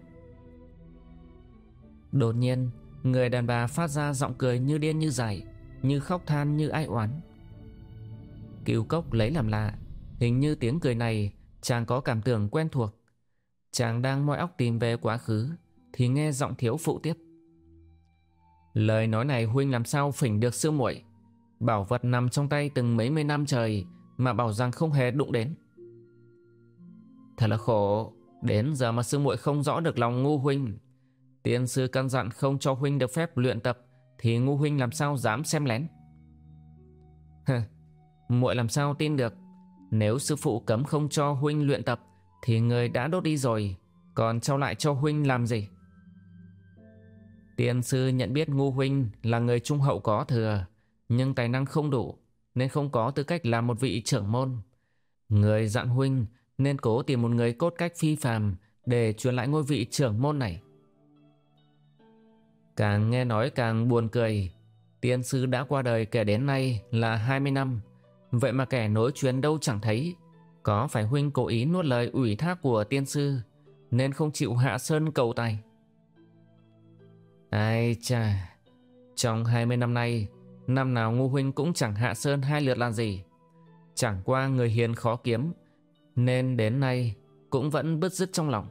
Đột nhiên, Người đàn bà phát ra giọng cười như điên như dại, Như khóc than như ai oán. Cửu cốc lấy làm lạ, Hình như tiếng cười này Chàng có cảm tưởng quen thuộc. Chàng đang moi óc tìm về quá khứ, Thì nghe giọng thiếu phụ tiếp. Lời nói này huynh làm sao phỉnh được sư muội? Bảo vật nằm trong tay từng mấy mươi năm trời Mà bảo rằng không hề đụng đến. Thật là khổ, Đến giờ mà sư muội không rõ được lòng ngu huynh. Tiên sư căn dặn không cho huynh được phép luyện tập Thì ngu huynh làm sao dám xem lén? Muội làm sao tin được? Nếu sư phụ cấm không cho huynh luyện tập Thì người đã đốt đi rồi, Còn trao lại cho huynh làm gì? Tiên sư nhận biết ngu huynh là người trung hậu có thừa, Nhưng tài năng không đủ, Nên không có tư cách làm một vị trưởng môn. Người dặn huynh Nên cố tìm một người cốt cách phi phàm Để truyền lại ngôi vị trưởng môn này. Càng nghe nói càng buồn cười. Tiên sư đã qua đời kể đến nay là 20 năm. Vậy mà kẻ nối chuyến đâu chẳng thấy. Có phải huynh cố ý nuốt lời ủy thác của tiên sư, Nên không chịu hạ sơn cầu tài? Ai cha Trong 20 năm nay Năm nào ngu huynh cũng chẳng hạ sơn hai lượt làm gì. Chẳng qua người hiền khó kiếm Nên đến nay Cũng vẫn bứt rứt trong lòng.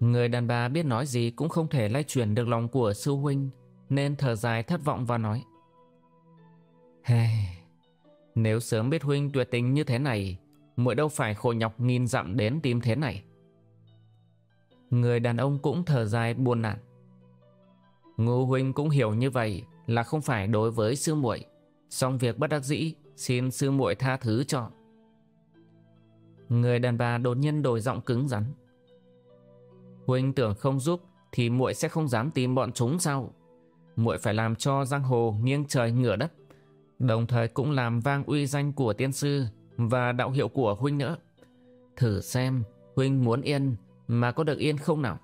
Người đàn bà biết nói gì cũng không thể lay chuyển được lòng của sư huynh Nên thở dài thất vọng và nói. Hey, Nếu sớm biết huynh tuyệt tình như thế này muội đâu phải khổ nhọc nghìn dặm đến tìm thế này. Người đàn ông cũng thở dài buồn nản Ngô huynh cũng hiểu như vậy Là không phải đối với sư muội Xong việc bất đắc dĩ Xin sư muội tha thứ cho Người đàn bà đột nhiên đổi giọng cứng rắn Huynh tưởng không giúp thì muội sẽ không dám tìm bọn chúng sao? Muội phải làm cho giang hồ nghiêng trời ngửa đất, đồng thời cũng làm vang uy danh của tiên sư và đạo hiệu của huynh nữa. Thử xem huynh muốn yên mà có được yên không nào?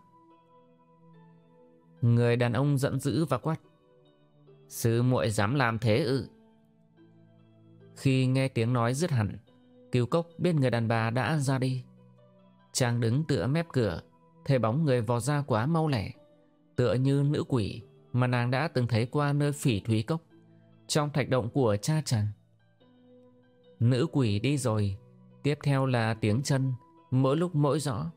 Người đàn ông giận dữ và quát. Sư muội dám làm thế ư? Khi nghe tiếng nói dứt hẳn, Kiều Cốc biết người đàn bà đã ra đi. Chàng đứng tựa mép cửa, Thấy bóng người vò ra quá mau lẻ Tựa như nữ quỷ Mà nàng đã từng thấy qua nơi phỉ thúy cốc Trong thạch động của cha chàng Nữ quỷ đi rồi Tiếp theo là tiếng chân Mỗi lúc mỗi rõ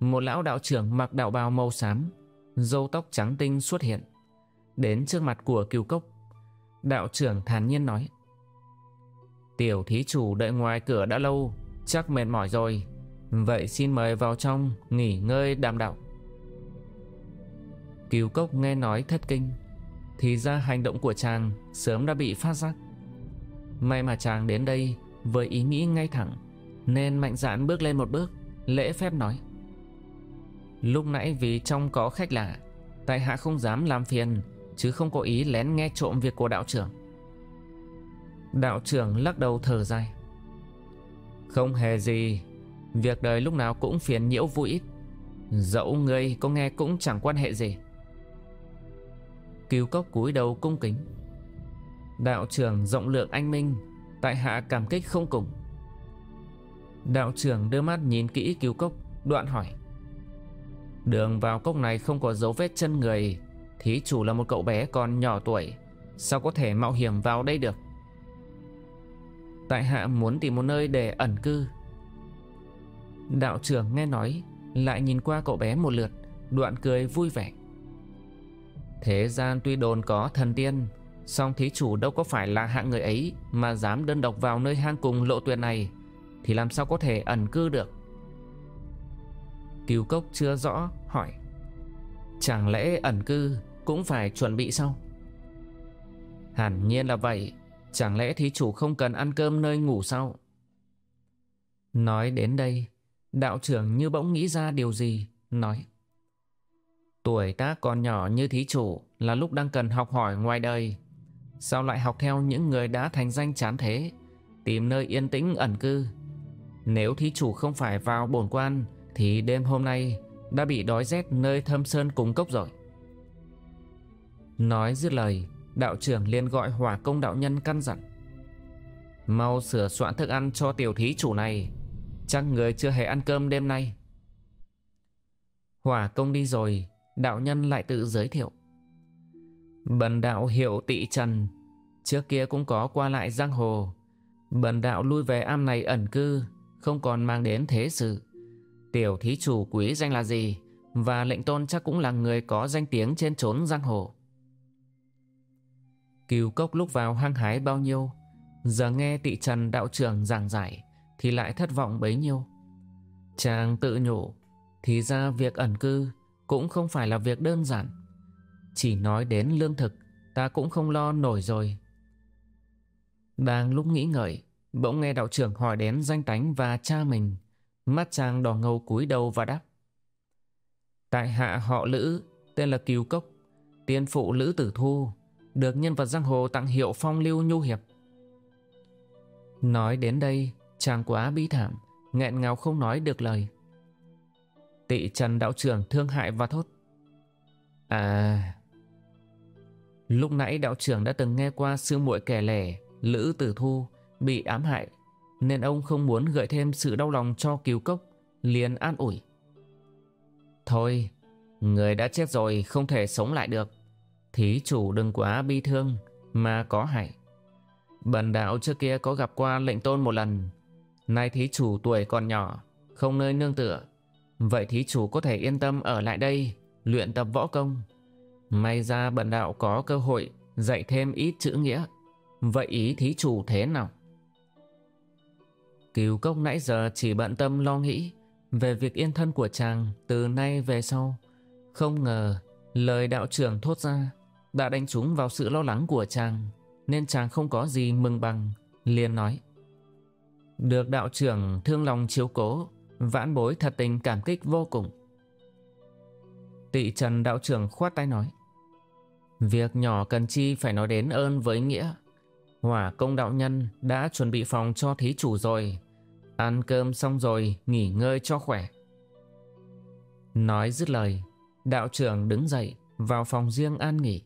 một lão đạo trưởng mặc đạo bào màu xám, râu tóc trắng tinh xuất hiện, Đến trước mặt của kiều cốc. Đạo trưởng thản nhiên nói, Tiểu thí chủ đợi ngoài cửa đã lâu, Chắc mệt mỏi rồi. Vậy xin mời vào trong, nghỉ ngơi đàm đạo. Kiều Cốc nghe nói thất kinh, Thì ra hành động của chàng sớm đã bị phát giác. May mà chàng đến đây với ý nghĩ ngay thẳng, Nên mạnh dạn bước lên một bước, Lễ phép nói Lúc nãy vì trong có khách lạ, Tại hạ không dám làm phiền, Chứ không có ý lén nghe trộm việc của đạo trưởng. Đạo trưởng lắc đầu thở dài. Không hề gì, Việc đời lúc nào cũng phiền nhiễu vui ít. Dẫu người có nghe cũng chẳng quan hệ gì. Cứu cốc cúi đầu cung kính. Đạo trưởng rộng lượng anh minh, Tại hạ cảm kích không cùng. Đạo trưởng đưa mắt nhìn kỹ cứu cốc, Đoạn hỏi. Đường vào cốc này không có dấu vết chân người. Thí chủ là một cậu bé còn nhỏ tuổi. Sao có thể mạo hiểm vào đây được? Tại hạ muốn tìm một nơi để ẩn cư. Đạo trưởng nghe nói, Lại nhìn qua cậu bé một lượt, Đoạn cười vui vẻ. Thế gian tuy đồn có thần tiên, song thí chủ đâu có phải là hạng người ấy Mà dám đơn độc vào nơi hang cùng lộ tuyệt này, Thì làm sao có thể ẩn cư được? Cứu cốc chưa rõ, hỏi. Chẳng lẽ ẩn cư cũng phải chuẩn bị sao Hẳn nhiên là vậy. Chẳng lẽ thí chủ không cần ăn cơm nơi ngủ sao Nói đến đây, Đạo trưởng như bỗng nghĩ ra điều gì, Nói. Tuổi tác còn nhỏ như thí chủ Là lúc đang cần học hỏi ngoài đời. Sao lại học theo những người đã thành danh chán thế? Tìm nơi yên tĩnh ẩn cư. Nếu thí chủ không phải vào bổn quan thì đêm hôm nay Đã bị đói rét nơi thâm sơn cùng cốc rồi. Nói dứt lời, Đạo trưởng liền gọi hỏa công đạo nhân căn dặn. Mau sửa soạn thức ăn cho tiểu thí chủ này. Chắc người chưa hề ăn cơm đêm nay. Hỏa công đi rồi, Đạo nhân lại tự giới thiệu. Bần đạo hiệu tị trần, Trước kia cũng có qua lại giang hồ. Bần đạo lui về am này ẩn cư, Không còn mang đến thế sự. Tiểu thí chủ quý danh là gì? Và lệnh tôn chắc cũng là người có danh tiếng trên chốn giang hồ. Cừu cốc lúc vào hăng hái bao nhiêu, Giờ nghe tị trần đạo trưởng giảng giải Thì lại thất vọng bấy nhiêu. Chàng tự nhủ, Thì ra việc ẩn cư Cũng không phải là việc đơn giản. Chỉ nói đến lương thực, Ta cũng không lo nổi rồi. Đang lúc nghĩ ngợi, Bỗng nghe đạo trưởng hỏi đến danh tánh và cha mình. Mắt chàng đỏ ngầu cúi đầu và đáp. Tại hạ họ Lữ, Tên là Kiều Cốc, Tiên phụ Lữ Tử Thu, Được nhân vật giang hồ tặng hiệu phong lưu nhu hiệp. Nói đến đây, Chàng quá bi thảm, nghẹn ngào không nói được lời. Tị Trần đạo trưởng thương hại và thốt. À Lúc nãy đạo trưởng đã từng nghe qua sư muội kẻ lẻ, Lữ Tử Thu, bị ám hại. Nên ông không muốn gợi thêm sự đau lòng cho cứu cốc, liền an ủi. Thôi, Người đã chết rồi không thể sống lại được. Thí chủ đừng quá bi thương Mà có hại. Bần đạo trước kia có gặp qua lệnh tôn một lần. Nay thí chủ tuổi còn nhỏ, Không nơi nương tựa. Vậy thí chủ có thể yên tâm ở lại đây, Luyện tập võ công. May ra bần đạo có cơ hội Dạy thêm ít chữ nghĩa. Vậy ý thí chủ thế nào? Cửu cốc nãy giờ chỉ bận tâm lo nghĩ Về việc yên thân của chàng Từ nay về sau. Không ngờ lời đạo trưởng thốt ra Đã đánh trúng vào sự lo lắng của chàng, Nên chàng không có gì mừng bằng, liền nói. Được đạo trưởng thương lòng chiếu cố, Vãn bối thật tình cảm kích vô cùng. Tị trần đạo trưởng khoát tay nói. Việc nhỏ cần chi phải nói đến ơn với nghĩa. Hỏa công đạo nhân đã chuẩn bị phòng cho thí chủ rồi Ăn cơm xong rồi, nghỉ ngơi cho khỏe. Nói dứt lời, Đạo trưởng đứng dậy, vào phòng riêng an nghỉ.